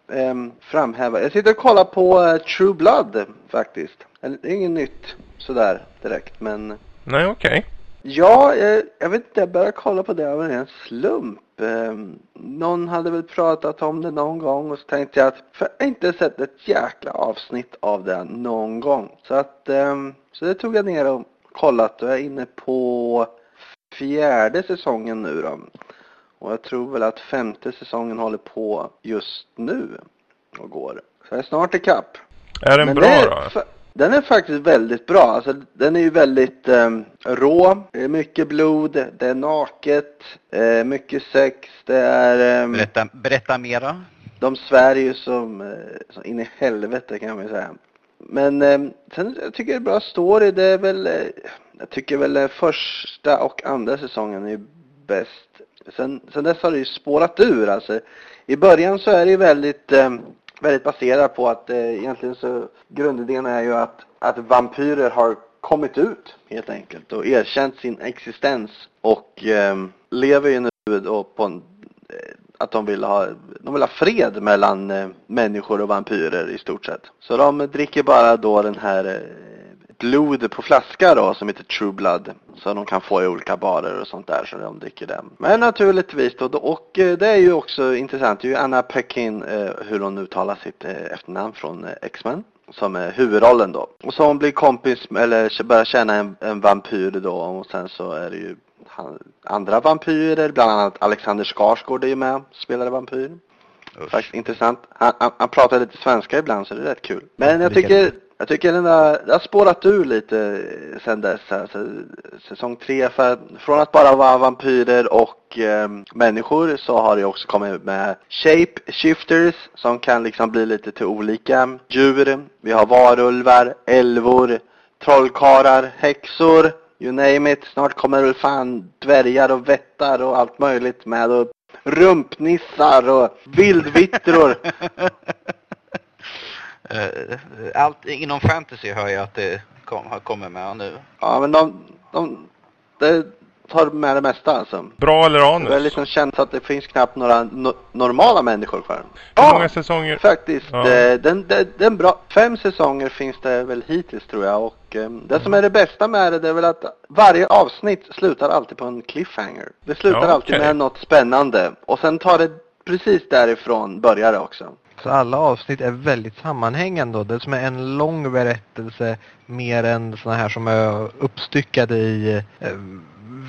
S4: um, framhäva, jag sitter och kollar på eh, True Blood faktiskt. Det är inget nytt sådär direkt men
S1: Nej okej.
S4: Ja, jag, jag vet inte, jag började kolla på det av en ren slump. Um, någon hade väl pratat om det någon gång och så tänkte jag att för jag har inte sett ett jäkla avsnitt av det någon gång. Så att, um, så det tog jag ner och kollat och jag är inne på fjärde säsongen nu då. Och jag tror väl att femte säsongen håller på just nu och går. Så jag är snart ikapp.
S1: Är den
S4: Men
S1: bra
S4: det
S1: då?
S4: Den är faktiskt väldigt bra. Alltså, den är ju väldigt eh, rå. Det är mycket blod, det är naket, eh, mycket sex, det är... Eh,
S2: Berätta, berätta mera.
S4: de svär ju som, eh, som in i helvete kan man ju säga. Men eh, sen jag tycker det är bra story. Det är väl, eh, jag tycker väl eh, första och andra säsongen är bäst. Sen, sen dess har det ju spårat ur alltså. I början så är det ju väldigt, eh, väldigt baserad på att eh, egentligen så grundidén är ju att, att vampyrer har kommit ut helt enkelt och erkänt sin existens och eh, lever ju nu då på en eh, att de vill ha, de vill ha fred mellan eh, människor och vampyrer i stort sett. Så de dricker bara då den här eh, blod på flaska då som heter True Blood. Så de kan få i olika barer och sånt där så de dricker den. Men naturligtvis då, och eh, det är ju också intressant, det är ju Anna Paquin eh, hur hon uttalar sitt eh, efternamn från X-Men. Som är huvudrollen då. Och så hon blir kompis, eller börjar känna en, en vampyr då och sen så är det ju han, andra vampyrer, bland annat Alexander Skarsgård är ju med, spelade vampyr.
S2: Usch.
S4: Faktiskt intressant. Han, han, han pratar lite svenska ibland så det är rätt kul. Men jag tycker, jag tycker den har, det har spårat ur lite eh, sen dess. Alltså, säsong tre, för från att bara vara vampyrer och eh, människor så har det också kommit med shape shifters som kan liksom bli lite till olika djur. Vi har varulvar, älvor, trollkarlar, häxor, you name it. Snart kommer väl fan dvärgar och vättar och allt möjligt med och rumpnissar och vildvittror.
S2: Eh, Allt inom fantasy hör jag att det kom, har kommit med nu.
S4: Ja men de, de, det tar med det mesta alltså.
S1: Bra eller
S4: Det är
S1: anus?
S4: liksom känt att det finns knappt några no normala människor kvar.
S1: Hur många säsonger?
S4: Faktiskt.
S1: Ja.
S4: Eh, Den, den, den bra. Fem säsonger finns det väl hittills tror jag och eh, det som är det bästa med det, det är väl att varje avsnitt slutar alltid på en cliffhanger. Det slutar
S1: Ja,
S4: alltid
S1: okej.
S4: med något spännande och sen tar det precis därifrån börjar det också.
S3: Så alla avsnitt är väldigt sammanhängande det är som en lång berättelse mer än såna här som är uppstyckade i eh,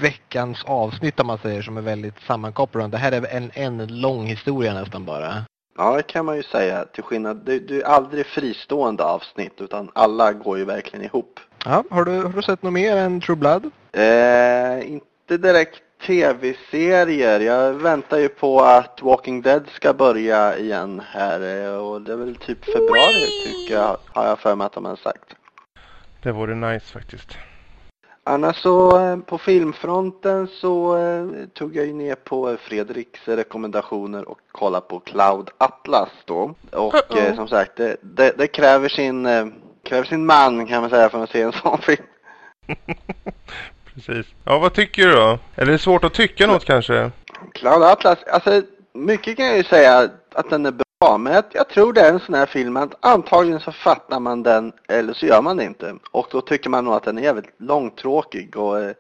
S3: veckans avsnitt om man säger som är väldigt sammankopplade. Det här är en, en lång historia nästan bara.
S4: Ja, det kan man ju säga. Till skillnad, det, det är aldrig fristående avsnitt utan alla går ju verkligen ihop.
S3: Ja, har du, har du sett något mer än True Blood?
S4: Eh, inte direkt tv-serier. Jag väntar ju på att Walking Dead ska börja igen här eh, och det är väl typ februari tycker jag, har jag för mig att de har sagt.
S1: Det vore nice faktiskt.
S4: Annars så eh, på filmfronten så eh, tog jag ju ner på Fredriks rekommendationer och kolla på Cloud Atlas då. Och
S1: Uh-oh.
S4: eh, som sagt, det, det, det kräver sin, kräver sin man kan man säga för att se en sån film.
S1: Precis. Ja, vad tycker du då? Eller är det svårt att tycka något kanske?
S4: Cloud Atlas, alltså mycket kan jag ju säga att den är bra, men jag, jag tror det är en sån här film att antagligen så fattar man den eller så gör man det inte. Och då tycker man nog att den är jävligt långtråkig och eh,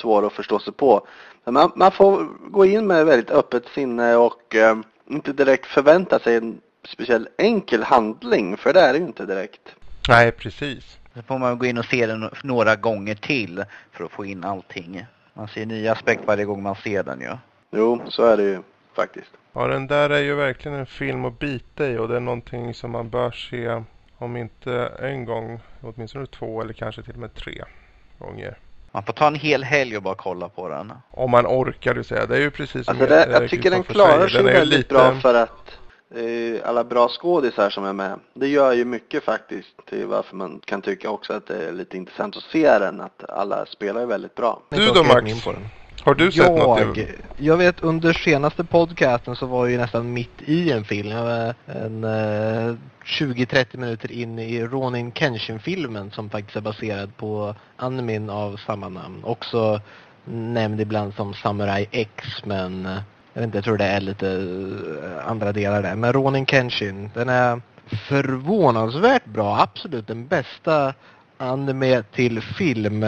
S4: svår att förstå sig på. Men man, man får gå in med väldigt öppet sinne och eh, inte direkt förvänta sig en speciell enkel handling, för det är det ju inte direkt.
S1: Nej, precis.
S2: Då får man gå in och se den några gånger till för att få in allting. Man ser nya aspekter varje gång man ser den ju.
S4: Jo, så är det ju faktiskt.
S1: Ja, den där är ju verkligen en film att bita i och det är någonting som man bör se om inte en gång, åtminstone två eller kanske till och med tre gånger.
S2: Man får ta en hel helg och bara kolla på den.
S1: Om man orkar du säga. Det är ju precis som
S4: Alltså det,
S1: eh,
S4: jag tycker den klarar
S1: säger.
S4: sig
S1: Den
S4: väldigt
S1: lite-
S4: bra för att alla bra skådisar som är med. Det gör ju mycket faktiskt till varför man kan tycka också att det är lite intressant att se den. Att alla spelar ju väldigt bra.
S1: Du
S3: Jag
S1: då, Max?
S3: mig in på den.
S1: Har du sett något?
S3: jag, jag vet under senaste podcasten så var jag ju nästan mitt i en film. Jag var en eh, 20-30 minuter in i Ronin Kenshin-filmen som faktiskt är baserad på animen av samma namn. Också nämnd ibland som Samurai X men eh, jag vet inte, jag tror det är lite eh, andra delar där. Men Ronin Kenshin, den är förvånansvärt bra. Absolut den bästa anime till film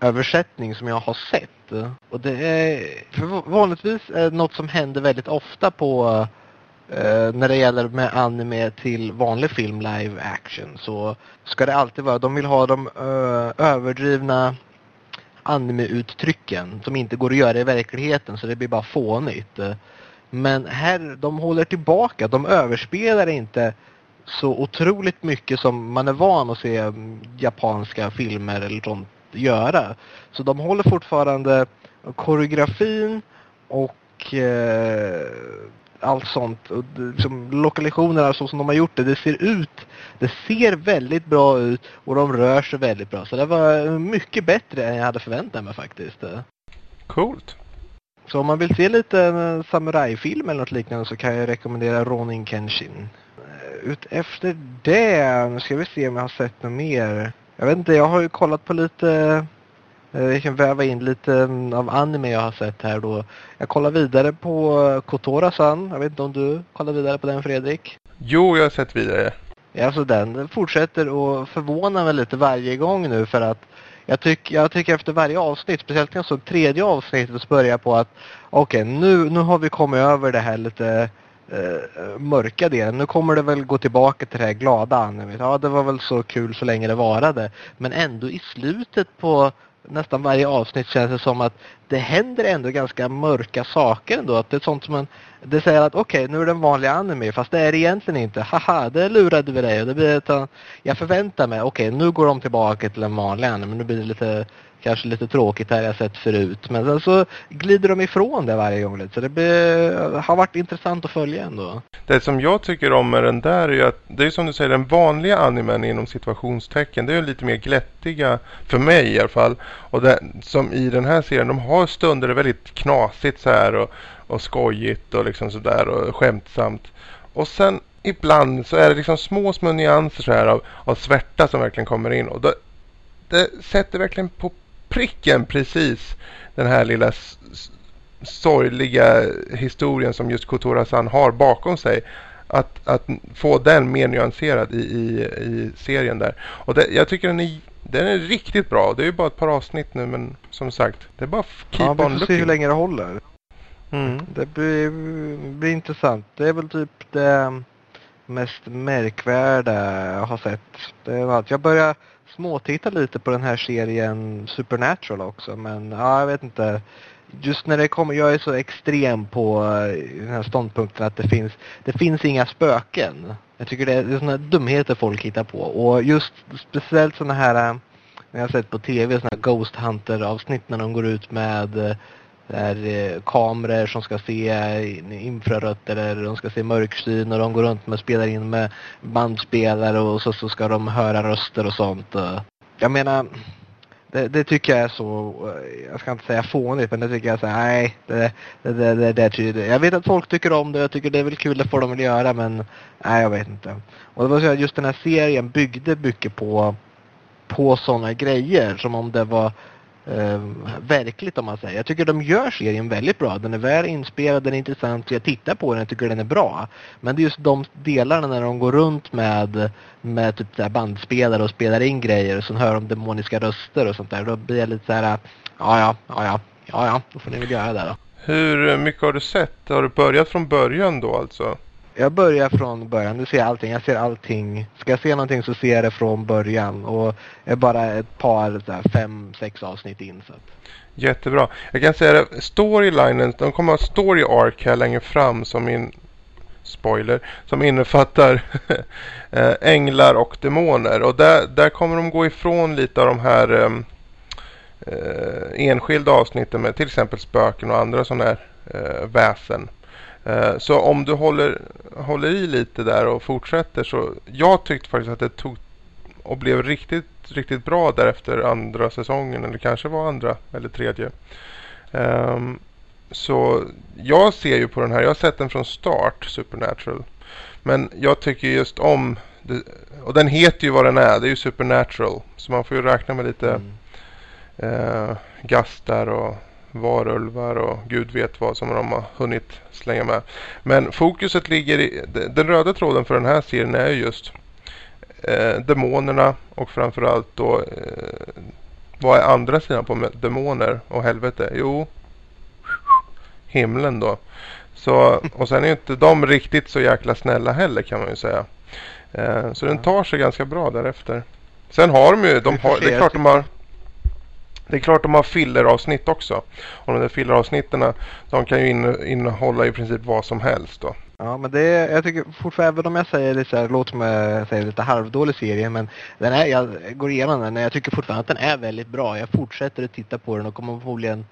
S3: översättning som jag har sett. Och det är för vanligtvis är det något som händer väldigt ofta på eh, när det gäller med anime till vanlig film live action så ska det alltid vara, de vill ha de eh, överdrivna anime-uttrycken som inte går att göra i verkligheten så det blir bara fånigt. Men här, de håller tillbaka, de överspelar inte så otroligt mycket som man är van att se japanska filmer eller sånt göra. Så de håller fortfarande koreografin och eh, allt sånt. Och liksom, lokalisationerna så som de har gjort det, det ser ut, det ser väldigt bra ut och de rör sig väldigt bra. Så det var mycket bättre än jag hade förväntat mig faktiskt.
S1: Coolt.
S3: Så om man vill se lite en samurajfilm eller något liknande så kan jag rekommendera Ronin Kenshin. Ut efter det, nu ska vi se om jag har sett något mer. Jag vet inte, jag har ju kollat på lite jag kan väva in lite mm, av anime jag har sett här då. Jag kollar vidare på Kotora-san. Jag vet inte om du kollar vidare på den Fredrik?
S1: Jo, jag har sett vidare.
S3: Alltså den fortsätter att förvåna mig lite varje gång nu för att jag, tyck, jag tycker efter varje avsnitt, speciellt när jag såg tredje avsnittet, så började jag på att okej, okay, nu, nu har vi kommit över det här lite eh, mörka delen. Nu kommer det väl gå tillbaka till det här glada animet. Ja, det var väl så kul så länge det varade. Men ändå i slutet på nästan varje avsnitt känns det som att det händer ändå ganska mörka saker ändå. Att det är sånt som man, det säger att okej, okay, nu är det en vanlig anime, fast det är det egentligen inte. Haha, det lurade vi dig. Och det blir ett, jag förväntar mig, okej, okay, nu går de tillbaka till en vanlig anime. Nu blir det lite kanske lite tråkigt här jag sett förut. Men sen så glider de ifrån det varje gång lite. Så det blir, har varit intressant att följa ändå.
S1: Det som jag tycker om med den där är ju att det är som du säger den vanliga animen inom situationstecken. Det är ju lite mer glättiga för mig i alla fall. Och det, som i den här serien, de har stunder det är väldigt knasigt så här och, och skojigt och liksom sådär och skämtsamt. Och sen ibland så är det liksom små små nyanser så här av, av svärta som verkligen kommer in. Och då, det sätter verkligen på pricken precis den här lilla sorgliga historien som just Kotora-san har bakom sig. Att, att få den mer nyanserad i, i, i serien där. Och det, jag tycker den är, den är riktigt bra. Det är ju bara ett par avsnitt nu men som sagt. Det är bara keep
S3: ja,
S1: on looking.
S3: vi får se hur länge det håller.
S1: Mm.
S3: Det blir, blir intressant. Det är väl typ det mest märkvärda jag har sett. Det är att jag börjar småtitta lite på den här serien Supernatural också. Men ja, jag vet inte. Just när det kommer, jag är så extrem på eh, den här ståndpunkten att det finns, det finns inga spöken. Jag tycker det är, det är sådana dumheter folk hittar på. Och just speciellt sådana här, när jag har sett på tv, sådana här Ghost Hunter avsnitt när de går ut med eh, det där eh, kameror som ska se eh, infrarött eller de ska se mörksyn och de går runt med spelar in med bandspelare och så, så ska de höra röster och sånt. Jag menar, det, det, tycker jag är så, eh, jag ska inte säga fånigt, men det tycker jag är så nej, det, det, det, det, det tyder. Jag vet att folk tycker om det, jag tycker det är väl kul, det får de väl göra, men nej, jag vet inte. Och det var så att just den här serien byggde mycket på, på sådana grejer, som om det var eh, verkligt om man säger. Jag tycker de gör serien väldigt bra. Den är väl inspelad, den är intressant. Jag tittar på den, och tycker den är bra. Men det är just de delarna när de går runt med, med typ så bandspelare och spelar in grejer och sen hör de demoniska röster och sånt där. Då blir jag lite så här, ja ja, ja ja, ja ja, då får ni väl göra det då.
S1: Hur mycket har du sett? Har du börjat från början då alltså?
S3: Jag börjar från början. Nu ser jag allting. Jag ser allting. Ska jag se någonting så ser jag det från början. Och är bara ett par, så här, fem, sex avsnitt in. Så.
S1: Jättebra. Jag kan säga att storylinen, de kommer att ha story arc här längre fram som min spoiler, som innefattar eh, änglar och demoner. Och där, där kommer de gå ifrån lite av de här um, uh, enskilda avsnitten med till exempel spöken och andra sådana här uh, väsen. Eh, så om du håller, håller i lite där och fortsätter så jag tyckte faktiskt att det tog och blev riktigt, riktigt bra därefter andra säsongen eller kanske var andra eller tredje. Um, så jag ser ju på den här, jag har sett den från start, Supernatural. Men jag tycker just om, det, och den heter ju vad den är, det är ju Supernatural. Så man får ju räkna med lite mm. uh, gastar och varulvar och gud vet vad som de har hunnit slänga med. Men fokuset ligger i, den röda tråden för den här serien är just eh, demonerna och framförallt då eh, vad är andra sidan på demoner och helvete? Jo, himlen då. Så, och sen är ju inte de riktigt så jäkla snälla heller kan man ju säga. Eh, så den tar sig ganska bra därefter. Sen har de ju, de har, det är klart de har det är klart de har filleravsnitt också. Och de där filleravsnitten de kan ju in, innehålla i princip vad som helst då.
S3: Ja, men det är, jag tycker fortfarande, även om jag säger det så här, låter som jag säger lite halvdålig serie, men den är, jag går igenom den och jag tycker fortfarande att den är väldigt bra. Jag fortsätter att titta på den och kommer förmodligen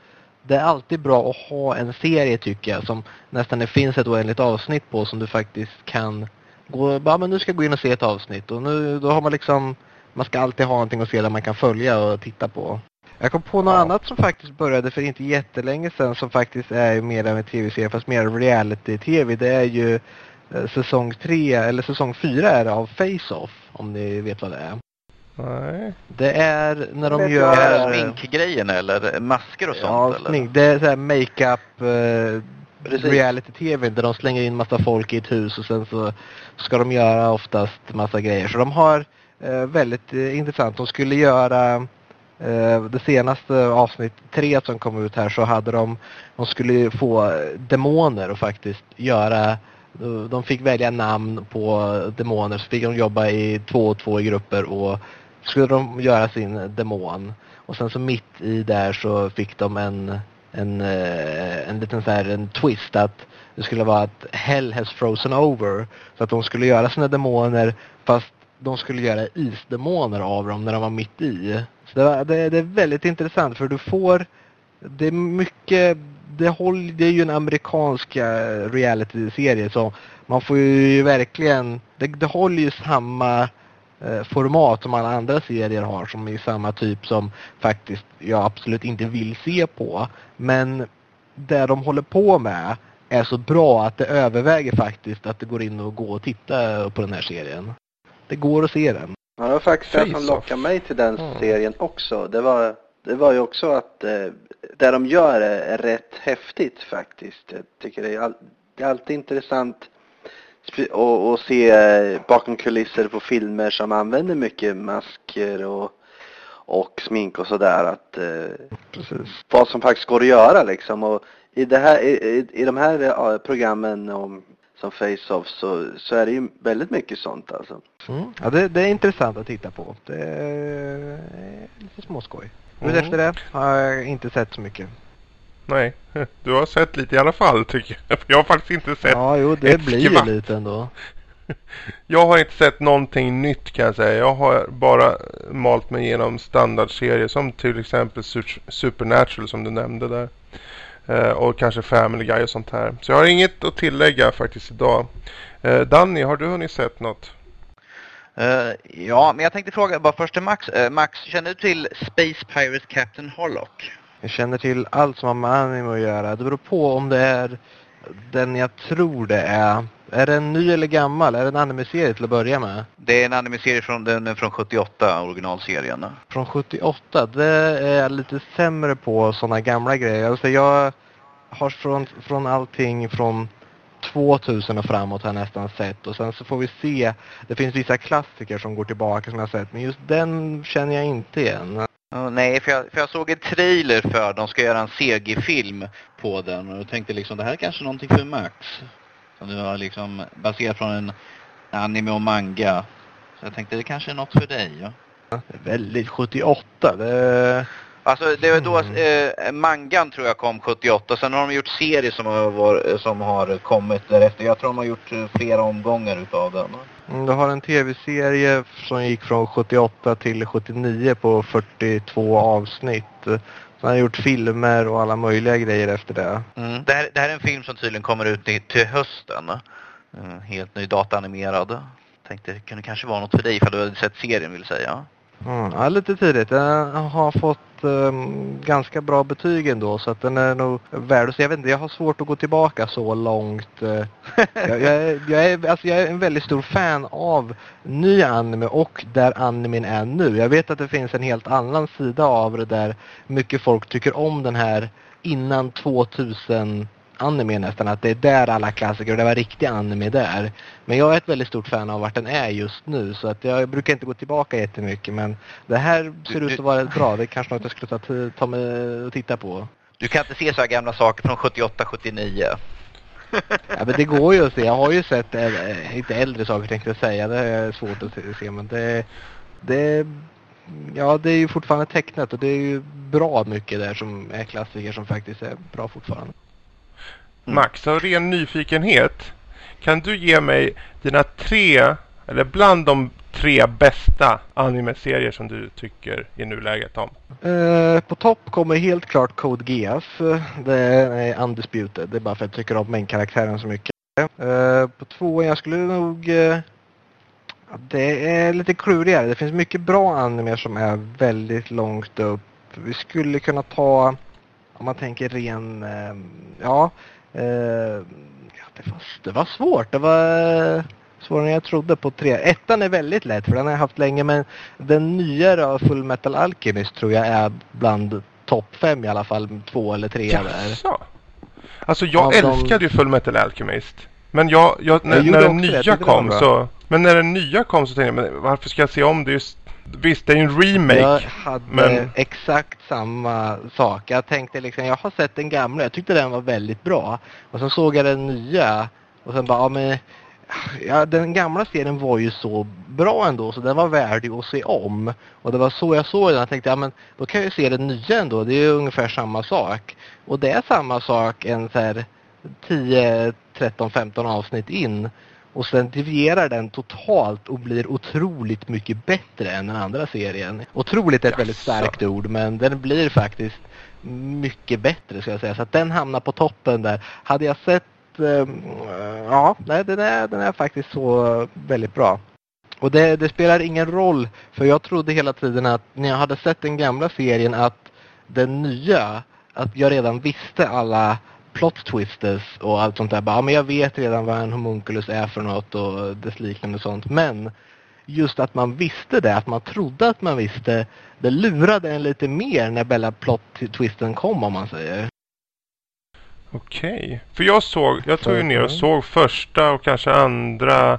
S3: det är alltid bra att ha en serie tycker jag som nästan det finns ett oändligt avsnitt på som du faktiskt kan gå, bara men nu ska jag gå in och se ett avsnitt och nu då har man liksom, man ska alltid ha någonting att se där man kan följa och titta på. Jag kom på något ja. annat som faktiskt började för inte jättelänge sedan som faktiskt är mer av en tv-serie fast mer reality-tv. Det är ju eh, säsong 3 eller säsong 4 är det av Face-Off om ni vet vad det är.
S1: Nej.
S3: Det är när de gör... Är
S2: det sminkgrejen eller masker och sånt?
S3: Ja,
S2: eller?
S3: smink. Det är så här makeup eh, reality-tv där de slänger in massa folk i ett hus och sen så ska de göra oftast massa grejer. Så de har eh, väldigt eh, intressant. De skulle göra Eh, Eh, det senaste avsnitt tre som kom ut här så hade de, de skulle få demoner och faktiskt göra, de fick välja namn på demoner så fick de jobba i två och två i grupper och skulle de göra sin demon. Och sen så mitt i där så fick de en, en, eh, en liten så här, en twist att det skulle vara att hell has frozen over. Så att de skulle göra sina demoner fast de skulle göra isdemoner av dem när de var mitt i. Det, det, det är väldigt intressant för du får, det är mycket, det, håll, det är ju en amerikansk eh, reality-serie så man får ju verkligen, det, det håller ju samma eh, format som alla andra serier har som är samma typ som faktiskt jag absolut inte vill se på. Men det de håller på med är så bra att det överväger faktiskt att det går in och gå och titta på den här serien. Det går att se den.
S4: Ja, det var faktiskt det som lockade mig till den mm. serien också. Det var, det var ju också att eh, det de gör är, rätt häftigt faktiskt. Jag tycker det är, all, det är alltid intressant att se eh, bakom kulisser på filmer som använder mycket masker och, och smink och sådär. Att eh, vad som faktiskt går att göra liksom. Och i, det här, i, i de här eh, programmen om som Face-Off så, så är det ju väldigt mycket sånt alltså.
S3: Mm. Ja, det, det, är intressant att titta på. Det är lite småskoj. Mm. Efter det har jag inte sett så mycket.
S1: Nej, du har sett lite i alla fall tycker jag. Jag har faktiskt inte sett
S3: Ja, jo, det blir ju lite ändå.
S1: Jag har inte sett någonting nytt kan jag säga. Jag har bara malt mig igenom standardserier som till exempel Supernatural som du nämnde där. Eh, och kanske Family Guy och sånt här. Så jag har inget att tillägga faktiskt idag. Eh, Danny, har du hunnit sett något?
S2: Uh, ja, men jag tänkte fråga bara först till Max. Uh, Max, känner du till Space Pirate Captain Hollock?
S3: Jag känner till allt som har med anime att göra. Det beror på om det är den jag tror det är. Är den ny eller gammal? Är det en anime-serie till att börja med?
S2: Det är en anime-serie från, den från 78, originalserien.
S3: Från 78? Det är jag lite sämre på sådana gamla grejer. Alltså jag har från, från allting från 2000 och framåt har jag nästan sett och sen så får vi se. Det finns vissa klassiker som går tillbaka som jag har sett men just den känner jag inte igen.
S2: Oh, nej, för jag, för jag såg en trailer för de ska göra en CG-film på den och jag tänkte liksom det här är kanske någonting för Max. Som du har liksom baserat från en anime och manga. Så jag tänkte det kanske är något för dig. Ja?
S3: Det är väldigt 78. Det...
S2: Alltså det var då, mm. eh, mangan tror jag kom 78. Sen har de gjort serier som har, var, som har kommit därefter. Jag tror de har gjort eh, flera omgångar utav den.
S3: Mm, du har en tv-serie som gick från 78 till 79 på 42 avsnitt. Så han har gjort filmer och alla möjliga grejer efter det.
S2: Mm. Det, här, det, här, är en film som tydligen kommer ut till hösten. Mm, helt ny dataanimerad. Tänkte det kunde kanske vara något för dig ifall du hade sett serien vill säga.
S3: Mm, ja, lite tidigt. Den har fått um, ganska bra betyg ändå så att den är nog värd att se. Jag vet inte, jag har svårt att gå tillbaka så långt. Uh, jag, jag, är, jag, är, alltså jag är en väldigt stor fan av ny anime och där animen är nu. Jag vet att det finns en helt annan sida av det där mycket folk tycker om den här innan 2000 anime nästan. Att det är där alla klassiker, och det var riktig anime där. Men jag är ett väldigt stort fan av vart den är just nu. Så att jag brukar inte gå tillbaka jättemycket. Men det här ser
S2: Du-
S3: ut att vara bra. Det är kanske något jag skulle ta, ta mig och titta på.
S2: Du kan inte se så här gamla saker från 78, 79.
S3: Ja, men det går ju att se. Jag har ju sett, äh, inte äldre saker tänkte jag säga. Det är svårt att se- se. Men det, det, ja, det är ju fortfarande tecknat och det är ju bra mycket där som är klassiker som faktiskt är bra fortfarande.
S1: Max, av ren nyfikenhet. Kan du ge mig dina tre, eller bland de tre bästa anime-serier som du tycker i nuläget om?
S3: Eh, på topp kommer helt klart Code Geass. Det är undisputed. Det är bara för att jag tycker om main-karaktären så mycket. Eh, på tvåan, jag skulle nog... eh, det är lite klurigare. Det finns mycket bra anime som är väldigt långt upp. Vi skulle kunna ta, om man tänker ren, eh, ja det, var, det var svårt. Det var eh, svårare än jag trodde på tre. Ettan är väldigt lätt för den har jag haft länge men den nya då, Full Metal Alchemist tror jag är bland topp fem i alla fall, två eller tre där.
S1: Jaså? Alltså jag
S3: Av de-
S1: älskade ju Full Metal Alchemist. Men jag, jag, när,
S3: Jag
S1: när den nya
S3: det
S1: kom så... Men när den nya kom så tänkte jag, men varför ska jag se om det just... Visst, det är ju en remake.
S3: Jag hade
S1: men-
S3: exakt samma sak. Jag tänkte liksom, jag har sett den gamla, jag tyckte den var väldigt bra. Och sen såg jag den nya och sen bara, ja men Ja, den gamla serien var ju så bra ändå så den var värdig att se om. Och det var så jag såg den. Jag tänkte, ja men då kan jag ju se den nya ändå. Det är ju ungefär samma sak. Och det är samma sak en så här 10, 13, 15 avsnitt in. Och sen devierar den totalt och blir otroligt mycket bättre än den andra serien. Otroligt är ett väldigt starkt ord men den blir faktiskt mycket bättre ska jag säga. Så att den hamnar på toppen där. Hade jag sett, ehm, ja, nej, den är, den är faktiskt så väldigt bra. Och det, det spelar ingen roll för jag trodde hela tiden att när jag hade sett den gamla serien att den nya, att jag redan visste alla plot twisters och allt sånt där. Bara, ja, men jag vet redan vad en homunculus är för något och dess liknande och sånt. Men just att man visste det, att man trodde att man visste, det lurade en lite mer när Bella plot twisten kom om man säger.
S1: Okej. För jag såg, jag tog ju ner och såg första och kanske andra,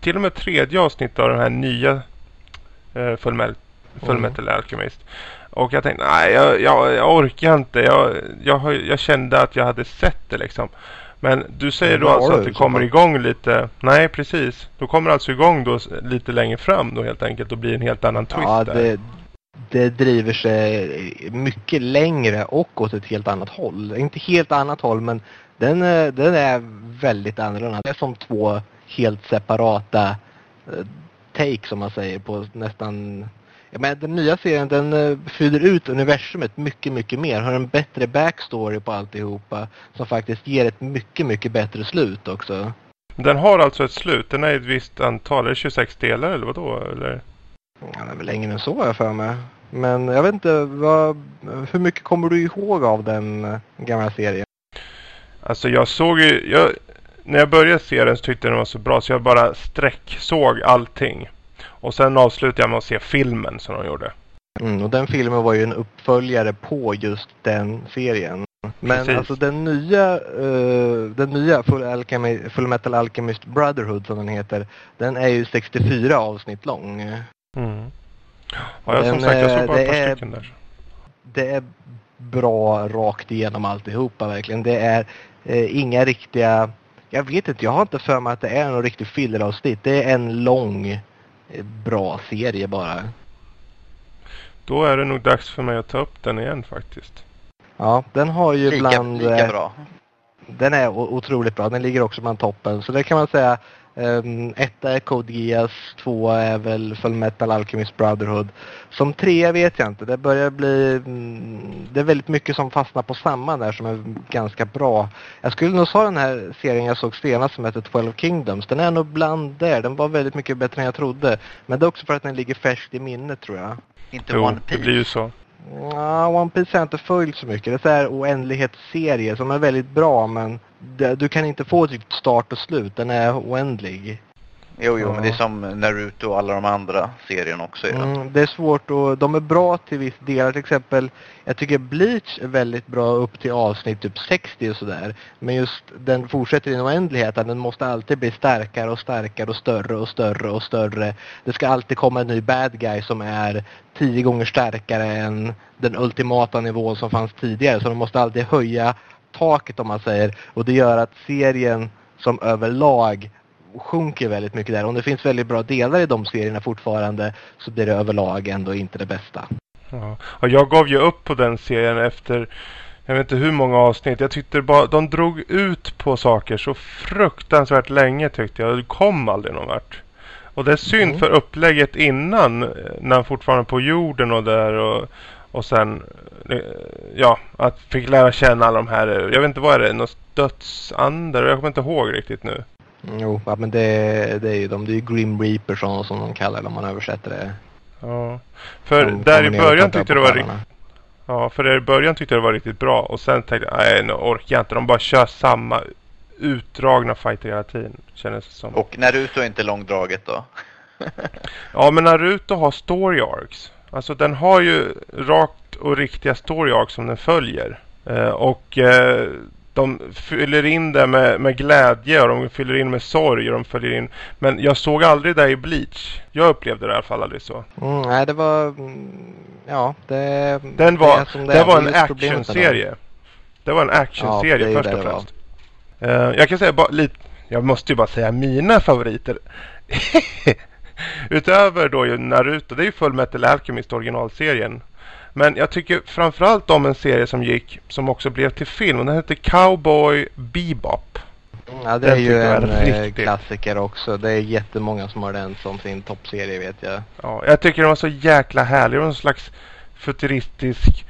S1: till och med tredje avsnittet av den här nya eh, Full, Mel- Full
S3: Mm.
S1: Och jag tänkte, nej jag, jag, jag orkar inte. Jag, jag, jag kände att jag hade sett det liksom. Men du säger då alltså att det kommer igång lite, nej precis. Då kommer alltså igång då lite längre fram då helt enkelt och blir en helt annan twist
S3: Ja, det, det driver sig mycket längre och åt ett helt annat håll. Inte helt annat håll men den, den är väldigt annorlunda. Det är som två helt separata eh, take som man säger på nästan men den nya serien den eh, fyller ut universumet mycket, mycket mer. Har en bättre backstory på alltihopa. Som faktiskt ger ett mycket, mycket bättre slut också.
S1: Den har alltså ett slut. Den är ett visst antal, är det 26 delar eller vad då? Eller?
S3: Ja, det är väl längre än så har jag för mig. Men jag vet inte, vad, hur mycket kommer du ihåg av den eh, gamla serien?
S1: Alltså jag såg ju, jag, när jag började se den så tyckte jag den var så bra så jag bara sträck såg allting. Och sen avslutade jag med att se filmen som de gjorde.
S3: Mm, och den filmen var ju en uppföljare på just den serien. Men
S1: Precis.
S3: alltså den nya, eh, den nya Full, Alchemy, Full Metal Alchemist Brotherhood som den heter, den är ju 64 avsnitt lång.
S1: Mm. Ja, jag, som
S3: Den,
S1: sagt, jag
S3: eh,
S1: såg bara ett
S3: det
S1: par
S3: är-
S1: stycken där.
S3: Det är bra rakt igenom alltihopa verkligen. Det är eh, inga riktiga, jag vet inte, jag har inte för mig att det är någon riktig filleravsnitt. Det är en lång, eh, bra serie bara.
S1: Då är det nog dags för mig att ta upp den igen faktiskt.
S3: Ja, den har ju
S2: Lika,
S3: bland...
S2: lika
S3: eh,
S2: bra.
S3: Den är otroligt bra. Den ligger också bland toppen. Så det kan man säga. Um, etta är Code Geass, tvåa är väl Full Metal Alchemist Brotherhood. Som trea vet jag inte. Det börjar bli... Mm, det är väldigt mycket som fastnar på samma där som är ganska bra. Jag skulle nog säga den här serien jag såg senast som heter 12 Kingdoms. Den är nog bland där. Den var väldigt mycket bättre än jag trodde. Men det är också för att den ligger färskt i minnet tror jag.
S2: Inte
S1: Jo,
S2: One
S1: det
S2: Piece.
S1: blir ju så.
S3: Ja, One Piece har jag inte följt så mycket. Det är så här oändlighetsserie som är väldigt bra men det, du kan inte få typ start och slut. Den är oändlig.
S2: Jo, jo,
S3: Ja.
S2: men det är som Naruto och alla de andra serierna också. är det.
S3: Mm, det är svårt och de är bra till viss del. Till exempel, jag tycker Bleach är väldigt bra upp till avsnitt typ 60 och sådär. Men just den fortsätter i en oändlighet. Den måste alltid bli starkare och starkare och större och större och större. Det ska alltid komma en ny bad guy som är tio gånger starkare än den ultimata nivån som fanns tidigare. Så de måste alltid höja taket om man säger. Och det gör att serien som överlag sjunker väldigt mycket där. Om det finns väldigt bra delar i de serierna fortfarande så blir det överlag ändå inte det bästa.
S1: Ja. Och jag gav ju upp på den serien efter jag vet inte hur många avsnitt. Jag tyckte bara de drog ut på saker så fruktansvärt länge tyckte jag. Det kom aldrig någon vart. Och det är synd
S3: Mm.
S1: för upplägget innan eh, när han fortfarande på jorden och där och, och sen eh, ja, att fick lära känna alla de här. Jag vet inte vad är det? Något dödsander? Jag kommer inte ihåg riktigt nu.
S3: Jo, ja, men det, det är ju de. Det är ju Grim Reaper som, som de kallar det om man översätter det.
S1: Ja. För
S3: De
S1: där i början tyckte det var riktigt Ja, för där i början tyckte jag det var riktigt bra. Och sen tänkte jag, nej nu orkar jag inte. De bara kör samma utdragna fighter hela tiden. Kändes det som.
S2: Och Naruto är inte långdraget då?
S1: Ja, men Naruto har story arcs. Alltså den har ju rakt och riktiga story arcs som den följer. Eh, och eh, de fyller in det med, med glädje och de fyller in med sorg och de följer in. Men jag såg aldrig det i Bleach. Jag upplevde det i alla fall aldrig så.
S3: Mm, nej, det var... mm, Ja, det...
S1: Den var,
S3: det,
S1: det var en actionserie. Det var en
S3: Ja,
S1: actionserie
S3: är
S1: först och främst. Eh, jag kan säga bara lite, jag måste ju bara säga mina favoriter. Utöver då ju Naruto, det är ju Full Metal Alchemist originalserien. Men jag tycker framförallt om en serie som gick, som också blev till film. Och den hette Cowboy Bebop.
S3: Ja, det
S1: Den
S3: är ju en eh,
S1: riktigt-
S3: klassiker också. Det är jättemånga som har den som sin toppserie vet jag.
S1: Ja, jag tycker den var så jäkla härlig. Det var en slags futuristisk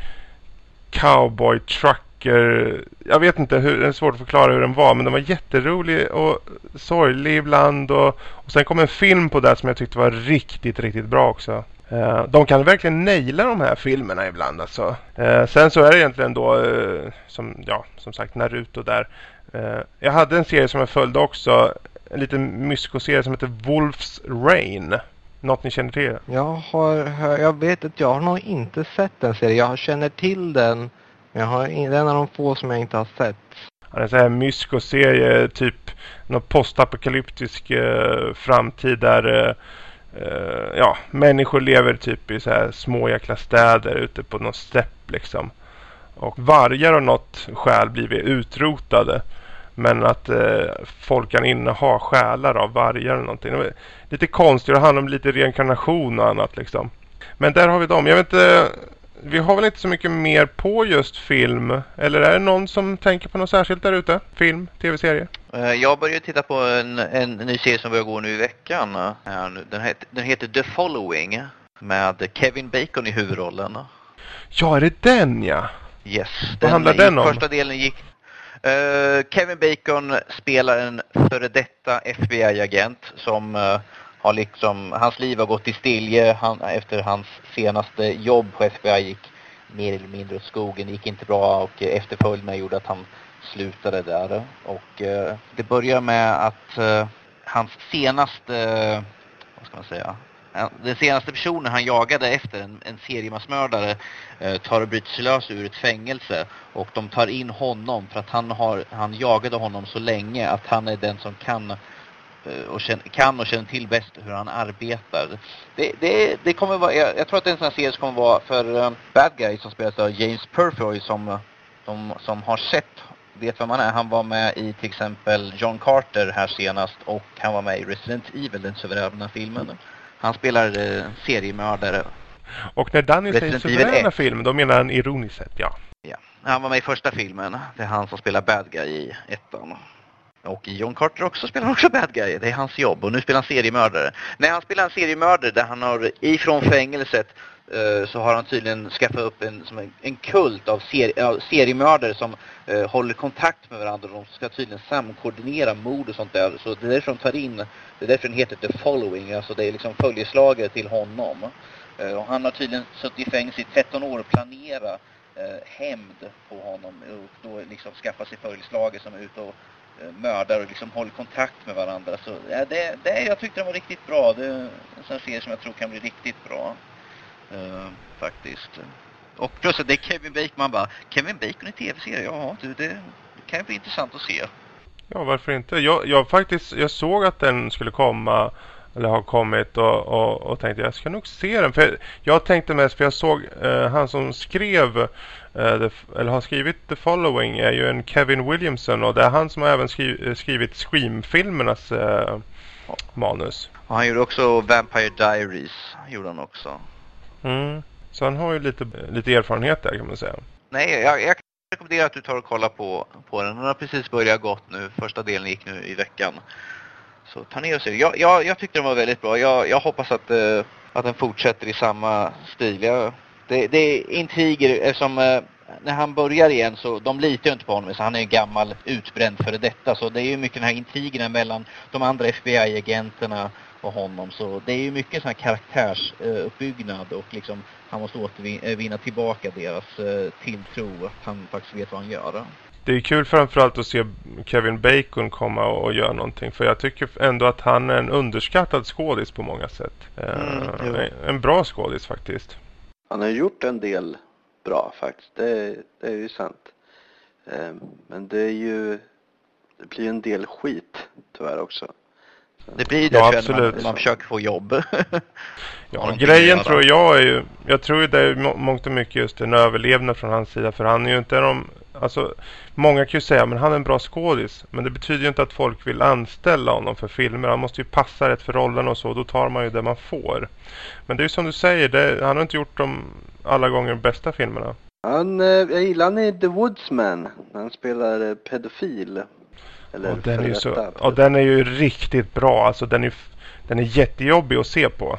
S1: cowboy trucker. Jag vet inte hur, det är svårt att förklara hur den var. Men den var jätterolig och sorglig ibland. Och, och sen kom en film på det som jag tyckte var riktigt, riktigt bra också. Eh, de kan verkligen naila de här filmerna ibland alltså. Eh, sen så är det egentligen då, eh, som, ja, som sagt Naruto där. Jag hade en serie som jag följde också. En liten myskoserie som heter Wolf's Rain. Något ni känner till?
S3: Jag har, jag vet att jag har nog inte sett den serien. Jag känner till den. Men jag har, det är en av de få som jag inte har sett.
S1: Ja, det är sån här myskoserie, typ någon postapokalyptisk eh, framtid där eh, Uh, ja, människor lever typ i så här små jäkla städer ute på någon stepp liksom. Och vargar av något skäl blivit utrotade. Men att uh, folk kan inneha själar av vargar eller någonting. Det lite konstigt. Det handlar om lite reinkarnation och annat liksom. Men där har vi dem. Jag vet inte. Vi har väl inte så mycket mer på just film. Eller är det någon som tänker på något särskilt där ute? Film, tv-serie?
S2: Eh, Jag började titta på en, en ny serie som börjar gå nu i veckan. eh. Den, heter, den heter The Following med Kevin Bacon i huvudrollen.
S1: Ja, är det den ja?
S2: Yes.
S1: Vad handlar den om?
S2: Första delen gick... Eh, Kevin Bacon spelar en före detta FBI-agent som eh, har liksom... Hans liv har gått i stilje han, efter hans senaste jobb på FBI gick mer eller mindre åt skogen. Det gick inte bra och efterföljderna gjorde att han slutade där. Och eh, det börjar med att eh, hans senaste... vad ska man säga? Den senaste personen han jagade efter, en, en seriemassmördare, eh, tar och bryter sig lös ur ett fängelse och de tar in honom för att han, har, han jagade honom så länge att han är den som kan eh, och känner, kan och känner till bäst hur han arbetar. Det, det, det kommer vara, jag, jag tror att det är en sån här serie som kommer vara för eh, Bad Guy som spelas av James Purfoy som, eh, som, som har sett vet vem han är. Han var med i till exempel John Carter här senast och han var med i Resident Evil, den suveräna filmen. Han spelar eh, seriemördare.
S1: Och när Danny säger
S2: Resident Evil
S1: suveräna
S2: 1.
S1: film, då menar han ironiskt sett, ja.
S2: Ja. Han var med i första filmen. Det är han som spelar Bad Guy i ettan. Och John Carter också spelar också Bad Guy. Det är hans jobb. Och nu spelar han seriemördare. Nej, han spelar en seriemördare där han har ifrån fängelset eh, så har han tydligen skaffat upp en, som en, en kult av, seri, av seriemördare som eh, håller kontakt med varandra. De ska tydligen samkoordinera mord och sånt där. Så det är därför de tar in, det är därför den heter The Following. Alltså det är liksom följeslagare till honom. Eh, och han har tydligen suttit i fängelse i 13 år och planerat eh, hämnd på honom och då liksom skaffa sig följeslagare som är ute och Eh, mördar och liksom håller kontakt med varandra. Så ja, det, det, jag tyckte den var riktigt bra. Det är en sån serie som jag tror kan bli riktigt bra. Uh, faktiskt. Och plus att det är Kevin Bacon. Man bara, Kevin Bacon i tv-serie? Ja, du, det kan ju bli intressant att se.
S1: Ja, varför inte? Jag, jag faktiskt, jag såg att den skulle komma eller har kommit och, och, och tänkte jag ska nog se den. För jag tänkte mest, för jag såg eh, han som skrev eh, the, eller har skrivit The Following är ju en Kevin Williamson och det är han som har även skriv, eh, skrivit Scream-filmernas eh, manus.
S2: Och han gjorde också Vampire Diaries, gjorde han också.
S1: Mm. Så han har ju lite, lite erfarenhet där kan man säga.
S2: Nej, jag, jag rekommenderar att du tar och kollar på, på den. Den har precis börjat gått nu. Första delen gick nu i veckan. Så ta ner och se. Jag, jag, jag tyckte den var väldigt bra. Jag, jag hoppas att, uh, att den fortsätter i samma stil. Jag, det, det är intriger eh, eftersom uh, eh, när han börjar igen så de litar ju inte på honom så han är en gammal utbränd före detta så det är ju mycket den här intrigerna mellan de andra FBI-agenterna och honom så det är ju mycket sån här karaktärsuppbyggnad och liksom han måste återvinna tillbaka deras tilltro att han faktiskt vet vad han gör
S1: det är kul framförallt att se Kevin Bacon komma och göra någonting. För jag tycker ändå att han är en underskattad skådis på många sätt. Mm, uh, en bra skådis faktiskt.
S4: Han har gjort en del bra faktiskt. Det, det är ju sant. Uh, men det är ju, det blir en del skit tyvärr också.
S2: Det blir det ja, absolut. Man, man försöker få jobb.
S1: ja, grejen tror jag är ju, jag tror det är mångt och mycket just en överlevnad från hans sida. För han är ju inte de Alltså, många kan ju säga men han är en bra skådis. Men det betyder ju inte att folk vill anställa honom för filmer. Han måste ju passa rätt för rollen och så. Då tar man ju det man får. Men det är ju som du säger. Det, han har inte gjort de alla gånger bästa filmerna.
S4: Han, eh, jag gillar han i The Woodsman. Han spelar eh, pedofil.
S1: Eller och den, är ju så, och den är ju riktigt bra. Alltså den är, den är jättejobbig att se på.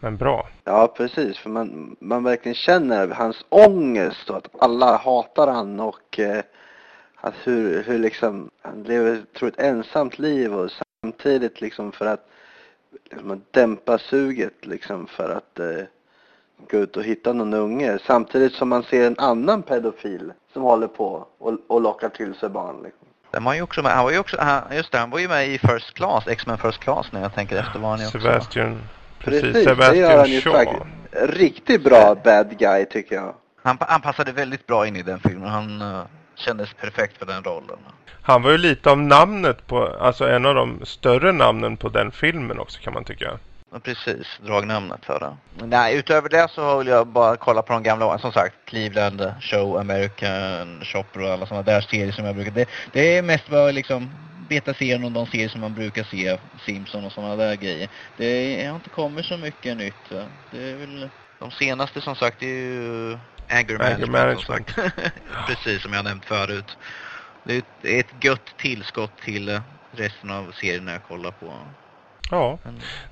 S1: Men bra.
S4: Ja, precis. För man, man verkligen känner hans ångest och att alla hatar han och eh, att hur, hur liksom han lever, tror ett ensamt liv och samtidigt liksom för att liksom, dämpa suget liksom för att eh, gå ut och hitta någon unge. Samtidigt som man ser en annan pedofil som håller på och, och lockar till sig barn. Liksom.
S2: Den var ju också med, han var ju också, han, just det, han var ju med i First Class, X-Men First Class när jag tänker efter var han ju
S1: också. Sebastian
S4: Precis, Precis det gör han ju faktiskt. Riktigt bra bad guy tycker jag.
S2: Han, han passade väldigt bra in i den filmen. Han uh, kändes perfekt för den rollen.
S1: Han var ju lite av namnet på, alltså en av de större namnen på den filmen också kan man tycka.
S2: Ja, precis, dragnamnet för det. Nej, utöver det så vill jag bara kolla på de gamla, som sagt, Cleveland Show, American Shopper och alla sådana där serier som jag brukar. Det, det är mest bara liksom beta-serien och de serier som man brukar se, Simpson och sådana där grejer. Det har inte kommit så mycket nytt. Det är väl, de senaste som sagt är ju Anger, Anger Management. management. Precis som jag nämnt förut. Det är ett gött tillskott till resten av serierna jag kollar på.
S1: Ja,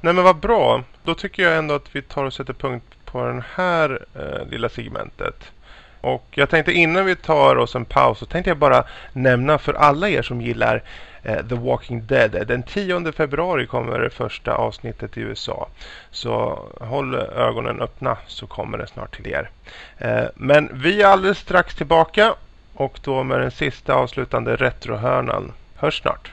S1: nej men vad bra. Då tycker jag ändå att vi tar och sätter punkt på det här eh, lilla segmentet. Och jag tänkte innan vi tar oss en paus så tänkte jag bara nämna för alla er som gillar eh, The Walking Dead. Den 10 februari kommer det första avsnittet i USA. Så håll ögonen öppna så kommer det snart till er. Eh, men vi är alldeles strax tillbaka och då med den sista avslutande retrohörnan. Hörs snart!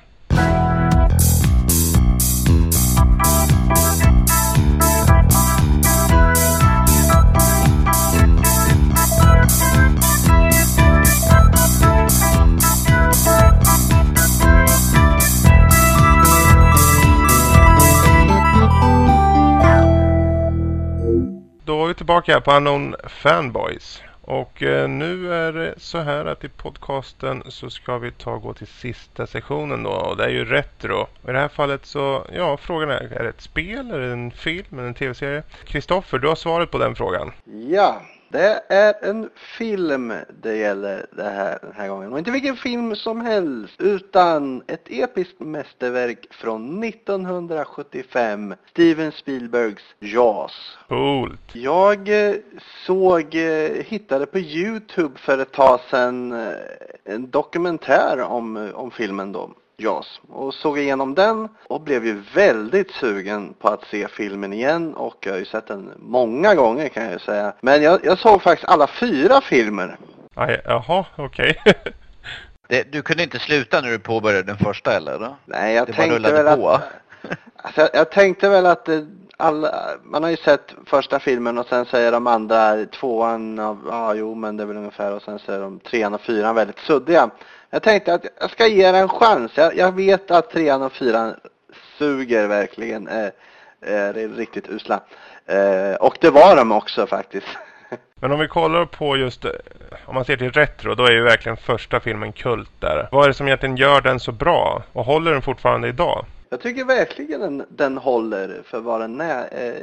S1: Då vi tillbaka här på Unknown Fanboys. Och eh, nu är det så här att i podcasten så ska vi ta och gå till sista sessionen då. Och det är ju retro. Och I det här fallet så, ja frågan är, är det ett spel, är det en film, eller en tv-serie? Kristoffer, du har svaret på den frågan.
S4: Ja, det är en film det gäller det här, den här gången. Och inte vilken film som helst, utan ett episkt mästerverk från 1975. Steven Spielbergs Jaws.
S1: Coolt.
S4: Jag eh, såg, eh, hittade på Youtube för ett tag sedan eh, en dokumentär om, om filmen då. JAS och såg igenom den och blev ju väldigt sugen på att se filmen igen och jag har ju sett den många gånger kan jag ju säga. Men jag, jag såg faktiskt alla fyra filmer.
S1: Aj, jaha, okej. Okay.
S2: Det, du kunde inte sluta när du påbörjade den första eller?
S4: Nej, jag
S2: Det
S4: tänkte väl
S2: på.
S4: att... Alltså, jag, jag tänkte väl att eh, alla, man har ju sett första filmen och sen säger de andra tvåan, ja ah, jo men det är väl ungefär och sen säger de trean och fyran väldigt suddiga. Jag tänkte att jag ska ge den en chans. Jag, jag vet att trean och fyran suger verkligen, eh, är riktigt usla. Eh, och det var de också faktiskt.
S1: Men om vi kollar på just, eh, om man ser till retro, då är ju verkligen första filmen kult där. Vad är det som egentligen gör den så bra? Och håller den fortfarande idag?
S4: Jag tycker verkligen den, den håller för vad den är. Eh,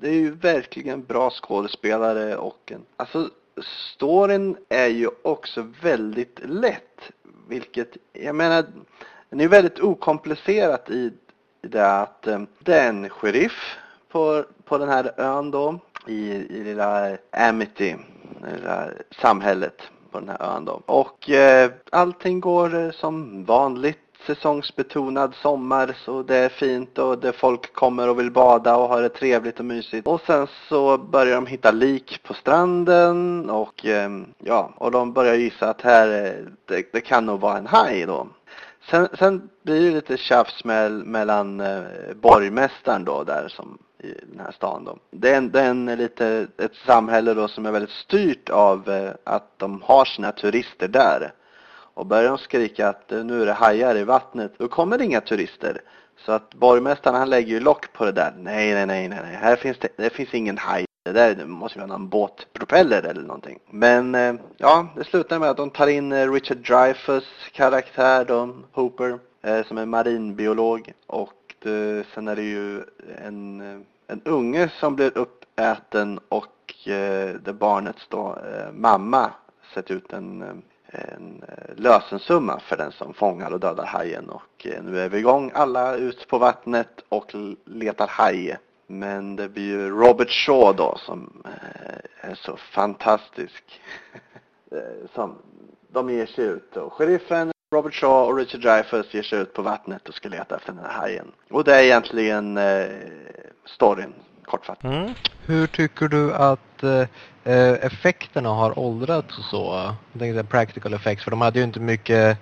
S4: Det är ju verkligen bra skådespelare och en, alltså storyn är ju också väldigt lätt. Vilket, jag menar, det är väldigt okomplicerat i, det att eh, det är en sheriff på, på den här ön då. I, i lilla Amity, det lilla samhället på den här ön då. Och eh, allting går eh, som vanligt säsongsbetonad sommar så det är fint och det folk kommer och vill bada och ha det trevligt och mysigt. Och sen så börjar de hitta lik på stranden och ehm, ja, och de börjar gissa att här, det, det kan nog vara en haj då. Sen, sen blir det lite tjafs med, mellan eh, borgmästaren då där som i den här stan då. Det är, en, det är en lite, ett samhälle då som är väldigt styrt av eh, att de har sina turister där. Och börjar de skrika att eh, nu är det hajar i vattnet, då kommer det inga turister. Så att borgmästaren han lägger ju lock på det där. Nej, nej, nej, nej, här finns det, det finns ingen haj. Det där det måste ju vara någon båtpropeller eller någonting. Men eh, ja, det slutar med att de tar in eh, Richard Dreyfuss karaktär då, Hooper, som är marinbiolog. Och sen är det ju en, en unge som blir uppäten och det barnets då, mamma sätter ut en en eh, lösensumma för den som fångar och dödar hajen och eh, nu är vi igång alla ut på vattnet och letar haj. Men det blir ju Robert Shaw då som eh, är så fantastisk. Som de ger sig ut och sheriffen Robert Shaw och Richard Dreyfuss ger sig ut på vattnet och ska leta efter den här hajen. Och det är egentligen eh, storyn kortfattat.
S1: Mm.
S3: Hur tycker du att eh, Eh, effekterna har åldrats och så? Jag tänkte practical effects, för de hade ju inte mycket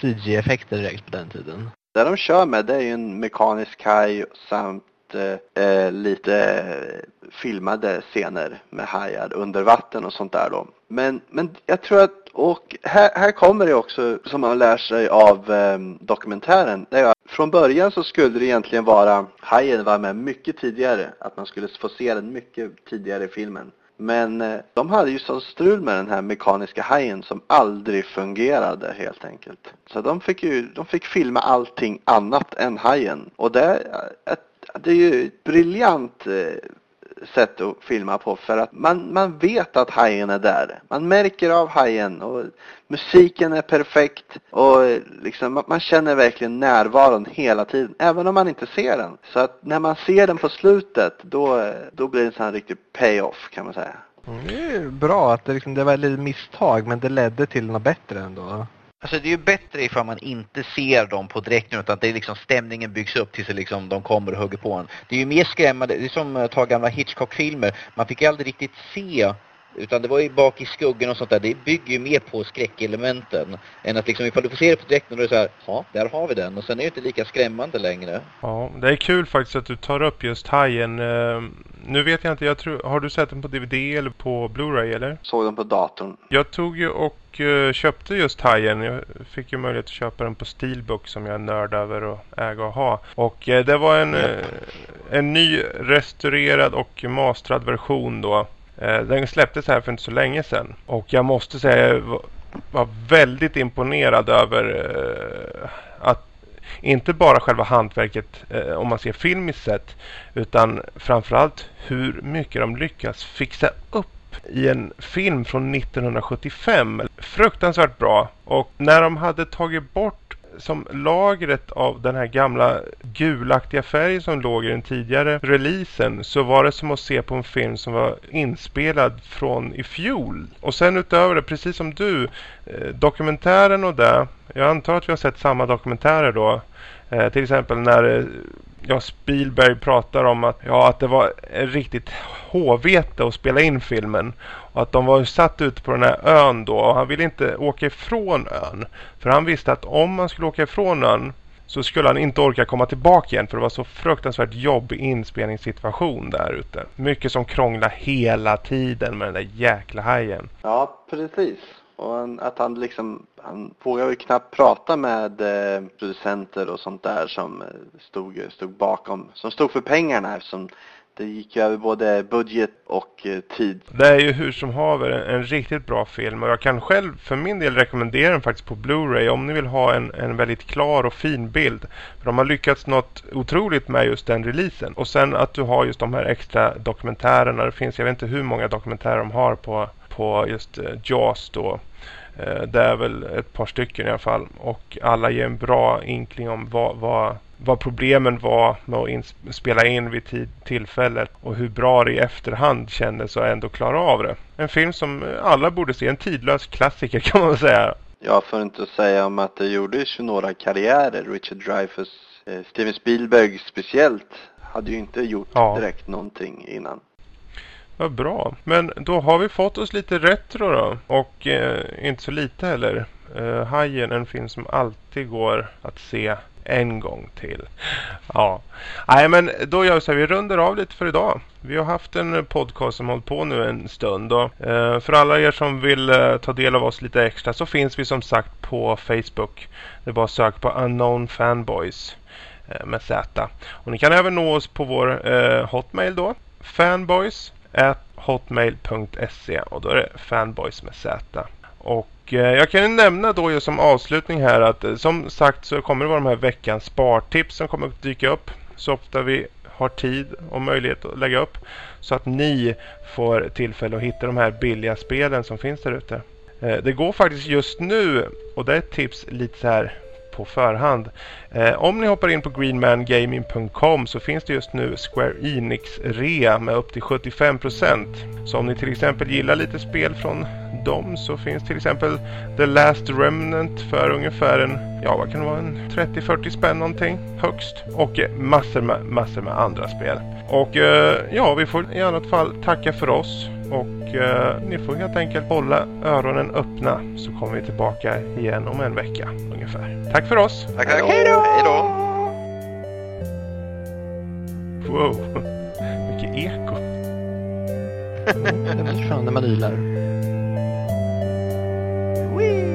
S3: CG-effekter direkt på den tiden.
S4: Det de kör med det är ju en mekanisk haj samt eh, eh lite eh, filmade scener med hajar under vatten och sånt där då. Men, men jag tror att, och här, här kommer det också som man lär sig av eh, dokumentären. Det är från början så skulle det egentligen vara, hajen var med mycket tidigare, att man skulle få se den mycket tidigare i filmen. Men eh, de hade ju sån strul med den här mekaniska hajen som aldrig fungerade helt enkelt. Så de fick ju, de fick filma allting annat än hajen. Och det, eh, det är ju ett briljant eh, sätt att filma på för att man, man vet att hajen är där. Man märker av hajen och musiken är perfekt och liksom man- känner verkligen närvaron hela tiden, även om man inte ser den. Så att när man ser den på slutet, då, då blir det en sån här riktig payoff kan man säga.
S3: Mm, Det är bra att det, liksom, det var ett litet misstag, men det ledde till något bättre ändå.
S2: Alltså det är ju bättre ifall man inte ser dem på direkten utan att det är liksom stämningen byggs upp tills liksom de kommer och hugger på en. Det är ju mer skrämmande, det är som att ta gamla Hitchcock-filmer. Man fick ju aldrig riktigt se utan det var ju bak i skuggan och sånt där. Det bygger ju mer på skräckelementen. Än att liksom ifall du får se det på direkten då är det så här, ja, där har vi den. Och sen är det inte lika skrämmande längre.
S1: Ja, det är kul faktiskt att du tar upp just hajen. Eh, Nu vet jag inte, jag tror, har du sett den på DVD eller på Blu-ray eller?
S4: Såg den på datorn.
S1: Jag tog ju och eh, köpte just hajen. Jag fick ju möjlighet att köpa den på Steelbook som jag är nörd över att äga och ha. Och eh, det var en, eh, en ny restaurerad och mastrad version då. Eh, den släpptes här för inte så länge sedan. Och jag måste säga jag var, väldigt imponerad över eh, att inte bara själva hantverket eh, om man ser filmiskt sett utan framförallt hur mycket de lyckas fixa upp i en film från 1975. Fruktansvärt bra. Och när de hade tagit bort som lagret av den här gamla gulaktiga färgen som låg i den tidigare releasen så var det som att se på en film som var inspelad från i fjol. Och sen utöver det, precis som du, eh, dokumentären och det. Jag antar att vi har sett samma dokumentärer då. Eh, till exempel när eh, ja, Spielberg pratar om att, ja, att det var riktigt håvete att spela in filmen. Och att de var satt ute på den här ön då och han ville inte åka ifrån ön. För han visste att om man skulle åka ifrån ön så skulle han inte orka komma tillbaka igen för det var så fruktansvärt jobbig inspelningssituation där ute. Mycket som krånglade hela tiden med den där jäkla hajen.
S4: Ja, precis. Och att han liksom, han vågade ju knappt prata med eh, producenter och sånt där som eh, stod, stod bakom, som stod för pengarna eftersom det gick ju över både budget och eh, tid.
S1: Det är ju hur som haver en, en, riktigt bra film och jag kan själv för min del rekommendera den faktiskt på Blu-ray om ni vill ha en, en väldigt klar och fin bild. För de har lyckats något otroligt med just den releasen. Och sen att du har just de här extra dokumentärerna. Det finns, jag vet inte hur många dokumentärer de har på, på just uh, Jaws då. Eh, det är väl ett par stycken i alla fall. Och alla ger en bra inkling om vad, vad vad problemen var med att spela in vid tid, tillfället och hur bra det i efterhand kändes att ändå klara av det. En film som alla borde se, en tidlös klassiker kan man säga.
S4: Ja, för inte att säga om att det gjordes ju några karriärer. Richard Dreyfuss, eh, Steven Spielberg speciellt, hade ju inte gjort ja. direkt någonting innan.
S1: Vad bra. Men då har vi fått oss lite retro då. Och eh, inte så lite heller. Eh, Hajen, en film som alltid går att se en gång till. Ja, nej men då gör vi så här, vi runder av lite för idag. Vi har haft en podcast som hållit på nu en stund och eh, för alla er som vill eh, ta del av oss lite extra så finns vi som sagt på Facebook. Det är bara att söka på Unknown Fanboys eh, med Z. Och ni kan även nå oss på vår eh, hotmail då. Fanboys hotmail.se och då är det fanboys med Z. Och Eh, jag kan nämna då just som avslutning här att eh, som sagt så kommer det vara de här veckans spartips som kommer att dyka upp så ofta vi har tid och möjlighet att lägga upp så att ni får tillfälle att hitta de här billiga spelen som finns där ute. Eh, det går faktiskt just nu och det är ett tips lite så här på förhand. Eh, om ni hoppar in på greenmangaming.com så finns det just nu Square Enix rea med upp till 75%. Så om ni till exempel gillar lite spel från dem så finns till exempel The Last Remnant för ungefär en, ja vad kan det vara, en 30-40 spänn någonting högst. Och eh, massor med, massor med andra spel. Och eh, ja, vi får i alla fall tacka för oss och eh, ni får helt enkelt hålla öronen öppna så kommer vi tillbaka igen om en vecka ungefär. Tack för oss!
S2: Tack, tack. Hej då!
S1: Wow, Mycket eko!
S3: det är blir skönt när man ylar. Wee!